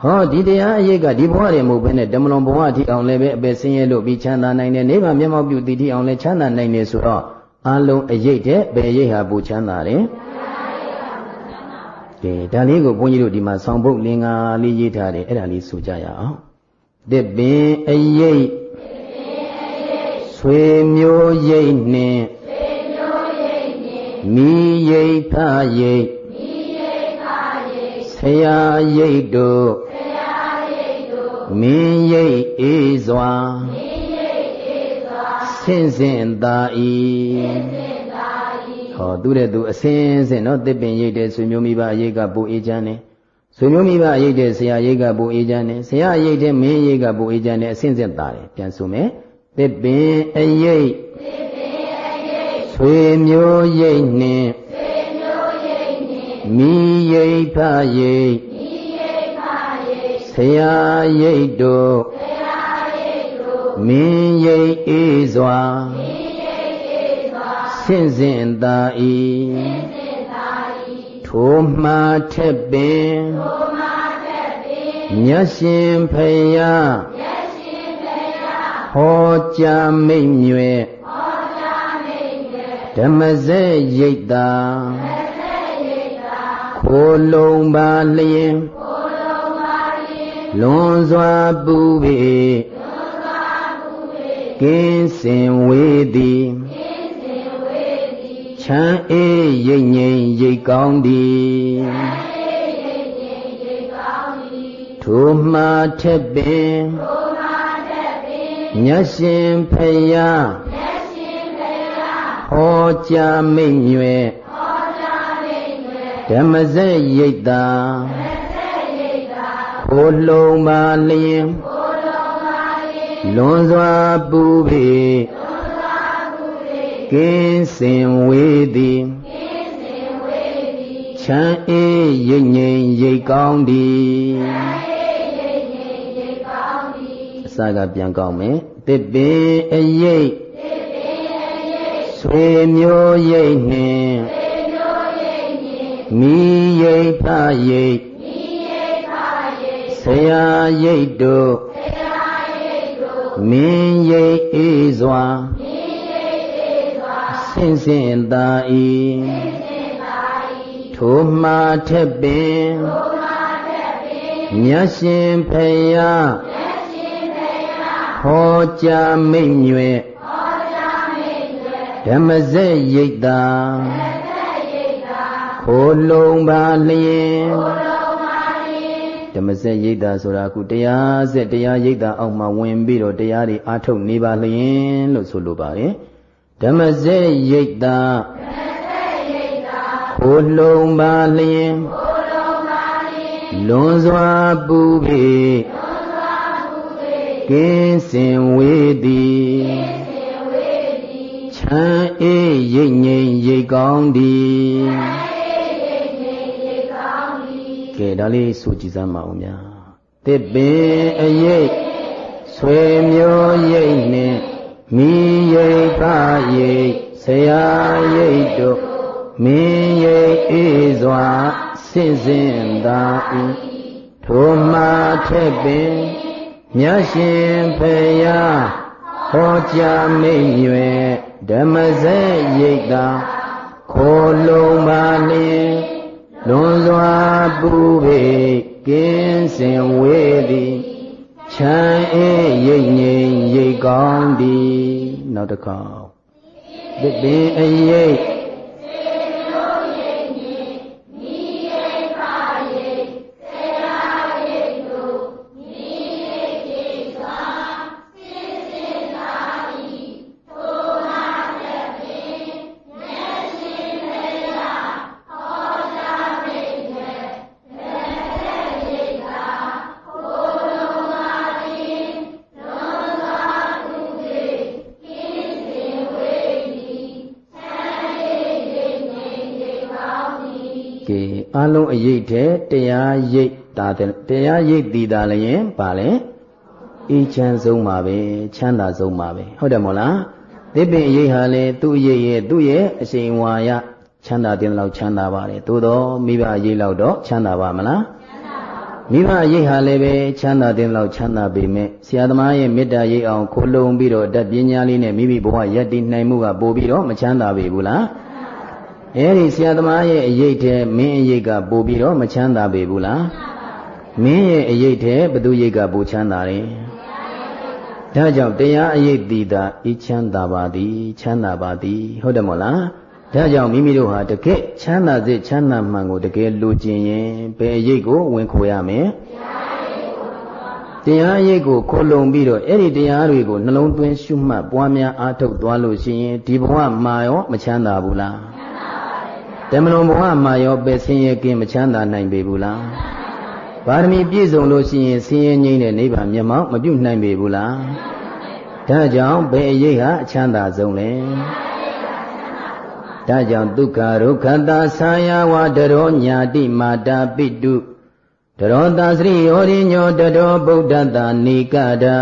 ဟောဒီတရားအရေးကဒီဘဝတွေမဟုတ်ဘဲနဲ့ဓမ္မလွန်ဘဝအထိအောင်လည်းပဲအပယ်ဆင်းရဲလို့ပြီးချမ်းသာနိုင်တယ်နိဗ္ဗာန်မျက်မှောက်ပြုတည်တည်အောင်လည်းချမ်းသာနိုင်တယ်ဆိုတော့အလုံးအရေးတဲ့ဘယ်ရိတ်ဟာပူချမ်းသာတယ်ကဲဒါလေးကိုဘုန်းကြီးတို့ဒီမှာဆောင်းပုတ်လင်္ကာလေးရေးထားတယ်အဲ့ဒါလေးဆိုကြရအောင်တစ်ပင်အရေးဆွေမျိုးရိတ်နှင့်မိရိတ်ဖရိတ်ဆရာရိတ်တို့ မင်းရိပ်အေးစွာမင်းရိပ်အေးစွာဆင့်စင်သာဤဆင့်စင်သာဤဟောသူတဲ့သူအစင်းစင်နော်တစ်ပင်ရိပ်တဲ့ဆွေမျိုးမိဘအရေးကပူအေးချမ်းနေဆွေမျိုးမိဘအရေးတဲ့ဆရာရိပ်ကပူအေးချမ်းနေဆရာရိပ်တဲ့မင်းရိပ်ကပူအေးချမ်းနေအစင်းစင်သာတယ်ပြန်ဆိုမယ်တစ်ပင်အရိပ်တစ်ပင်အရိပ်ဆွေမျိုးရိပ်နှင့်ဆွေမျိုးရိပ်နှင့်မိရိပ်ဖရိပ်မိရိပ်ဖရိပ် ဆရာရိပ်တို့ဆရာရိပ်တို့မင်းရိပ်အေးစွာမင်းရိပ်အေးစွာဆင့်စင်သာဤဆင့်စင်သာဤထိုမှာထက်ပင်ထိုမှာထက်ပင်မြတ်ရှင်ဖယားမြတ်ဟောကြားမိတ်မြွယ်ဟောကြားမိတ်မြွယ်ဓမ္မစက်ရိတ်တာဓမ္မစက်ရိတ်တာခိုလုံးပါလျင်ခိုလုံးပါ လျင်လွန်စွာပူပေလွန်စွာပူပေကင်းစင်ဝေးသည်ကင်းစင်ဝေးသည်ချမ်းအေးရိတ်ငိမ်ရိတ်ကောင်းသည်ချမ်းအေးရိတ်ငိမ်ရိတ်ကောင်းသည်ထိုမှာထက်ပင်ထိုမြတ်ရှင်ဖယားမြတ်ရှင်ဖယားဟောကြားမိတ်မြွယ်ဟောကြားမိတ်မြွယ်ဓမ္မစက်ရိတ်တာဓမ္မစက်ရိတ်တာ ကိုလုံးပါလျင်ကိုလုံးပါလျင်လွန်စွာပူပေလွန်စွာပူပေကင်းစင်ဝေးသည်ကင်းစင်ဝေးသည်ချမ်းအေးရိတ်ငိမ်ရိတ်ကောင်းသည်ချမ်းအေးရိတ်ငိမ်ရိတ်ကောင်းသည်အစကပြန်ကောင်းမယ်တစ်ပင်အရိပ်တစ်ပင်အရိပ်ဆွေမျိုးရိပ်နှင့်ဆွေမျိုးရိပ်နှင့်မိရိပ်ဖရိပ်မိရိပ်ဖရိပ် ဆရာရိပ်တို့ဆရာရိပ်တို့မင်းရိပ်အေးစွာမင်းရိပ်အေးစွာဆင်းစင်သာဤဆင်းစင်သာဤထိုမှာထက်ပင်ထိုမှာထက်ပင်မြတ်ရှင်ဖယားမြတ်ဟောကြားမိတ်မြွယ်ဟောကြားမိတ်မြွယ်ဓမ္မစက်ရိတ်တာဓမ္မစက်ရိတ်တာခိုလုံးပါလျင်ခိုလုံးပါလျင် ဓမ္မစက်ရိတ်တာဆိုတာအခုတရားစက်တရားရိတ်တာအောက်မှာဝင်ပြီးတော့တရားတွေအားထုတ်နေပါလျင်လို့ဆိုလိုပါတယ်ဓမ္မစက်ရိတ်တာဓမ္မစက်ရိတ်တာခိုလုံးပါလျင်ခိုလုံးပါလျင်လွန်စွာပူပေလွန်ကင်းစင်ဝေးသည်ချမ်းအေးရိတ်ငိမ်ရိတ်ကောင်းသည် ကဲဒါလေးဆိုကြည်စမ်းပါဦးများတစ်ပင်အရိတ်ဆွေမျိုးရိတ်နှင့်မိရိတ်ဖရိတ်ဆရာရိတ်တို့မင်းရိတ်အေးစွာစင့်စင်သာဤထိုမှာထက်ပင်မြတ်ရှင်ဖယားဟောကြားမိတ်ရွယ်ဓမ္မစက်ရိတ်တာခိုလုံးပါလျင် လွန်စွာပူပေကင်းစင်ဝေးသည်ချမ်းအေးရိတ်ငြိမ်ရိတ်ကောင်းသည်နောက်တစ်ခါသစ်ပင်အရိ အလုံးအရေးတဲ့တရားရိပ်တာတရားရိပ်တည်တာလည်းပါလေအေးချမ်းဆုံးပါပဲချမ်းသာဆုံးပါပဲဟုတ်တယ်မို့လားသစ်ပင်အရေးဟာလေသူ့အရေးရဲ့သူ့ရဲ့အရှိန်ဝါရချမ်းသာတဲ့လောက်ချမ်းသာပါတယ်သို့တော့မိဘအရေးလောက်တော့ချမ်းသာပါမလားမိဘရိတ်ဟာလည်းပဲချမ်းသာတဲ့လောက်ချမ်းသာပေမဲ့ဆရာသမားရဲ့မေတ္တာရိတ်အောင်ခိုးလုံပြီးတော့တတ်ပညာလေးနဲ့မိမိဘဝရည်တည်နိုင်မှုကပိုပြီးတော့မချမ်းသာပေဘူးလား အဲဒီဆရာသမားရဲ့အရေးထဲမင်းအရေးကပို့ပြီးတော့မချမ်းသာပေဘူးလားမင်းရဲ့အရေးထဲဘသူရိတ်ကပို့ချမ်းသာတယ်ဒါကြောင့်တရားအရေးတည်တာဤချမ်းသာပါသည်ချမ်းသာပါသည်ဟုတ်တယ်မို့လားဒါကြောင့်မိမိတို့ဟာတကယ်ချမ်းသာစေချမ်းသာမှန်ကိုတကယ်လိုချင်ရင်ဘယ်အရေးကိုဝင်ခိုရမလဲတရားရိပ်ကိုခိုလုံပြီးတော့အဲ့ဒီတရားတွေကိုနှလုံးသွင်းရှုမှတ်ပွားများအားထုတ်သွားလို့ရှိရင်ဒီဘဝမှာရောမချမ်းသာဘူးလား တမလွန်ဘဝမှာရောပဲဆင်းရဲကင်းမချမ်းသာနိုင်ပေဘူးလားပါရမီပြည့်စုံလို့ရှိရင်ဆင်းရဲငြိမ်းတဲ့နိဗ္ဗာန်မျက်မှောက်မပြုတ်နိုင်ပေဘူးလားဒါကြောင့်ဘယ်အရေးဟာအချမ်းသာဆုံးလဲဒါကြောင့်ဒုက္ခဒုက္ခတာဆာယဝတရောညာတိမာတာပိတုတရောတာစရိယောရိညောတရောဗုဒ္ဓတာနိကတာ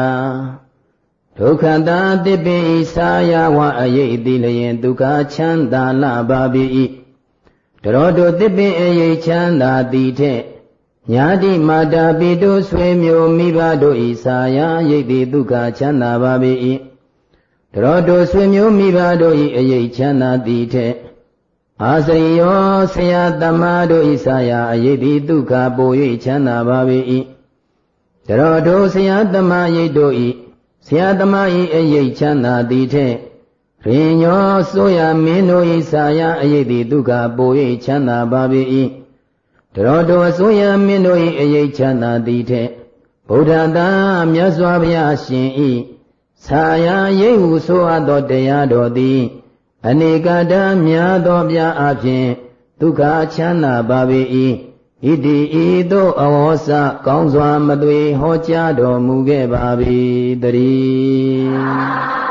ဒုက္ခတာတိပိဣဆာယဝအယိတိလျင်ဒုက္ခချမ်းသာလာပါပြီ၏ တရောတုတိပိအယိချမ်းသာသည်ထက်ညာတိမာတာပိတုဆွေမျိုးမိဘတို့ဤဆာယယိတိဒုက္ခချမ်းသာပါပြီ၏တရောတုဆွေမျိုးမိဘတို့ဤအယိချမ်းသာသည်ထက်အာစရိယောဆရာသမားတို့ဤဆာယအယိတိဒုက္ခပို၍ချမ်းသာပါပေ၏တရောတို့ဆရာသမားယိတ်တို့ဤဆရာသမားဤအယိချမ်းသာသည်ထက် ရင်ညောဆိုရမင်းတို့ဤဆာယအယိတိဒုက္ခပို၍ချမ်းသာပါပေ၏တရောတို့အစိုးရမင်းတို့ဤအယိချမ်းသာသည်ထက်ဗုဒ္ဓတာမြတ်စွာဘုရားရှင်ဤဆာယရိတ်ဟုဆိုအပ်သောတရားတော်သည်အနေကတံများသောပြာအဖြစ်ဒုက္ခချမ်းသာပါပေ၏ဣတိဤသို့အဝေါစကောင်းစွာမသွေဟောကြားတော်မူခဲ့ပါ၏တည်း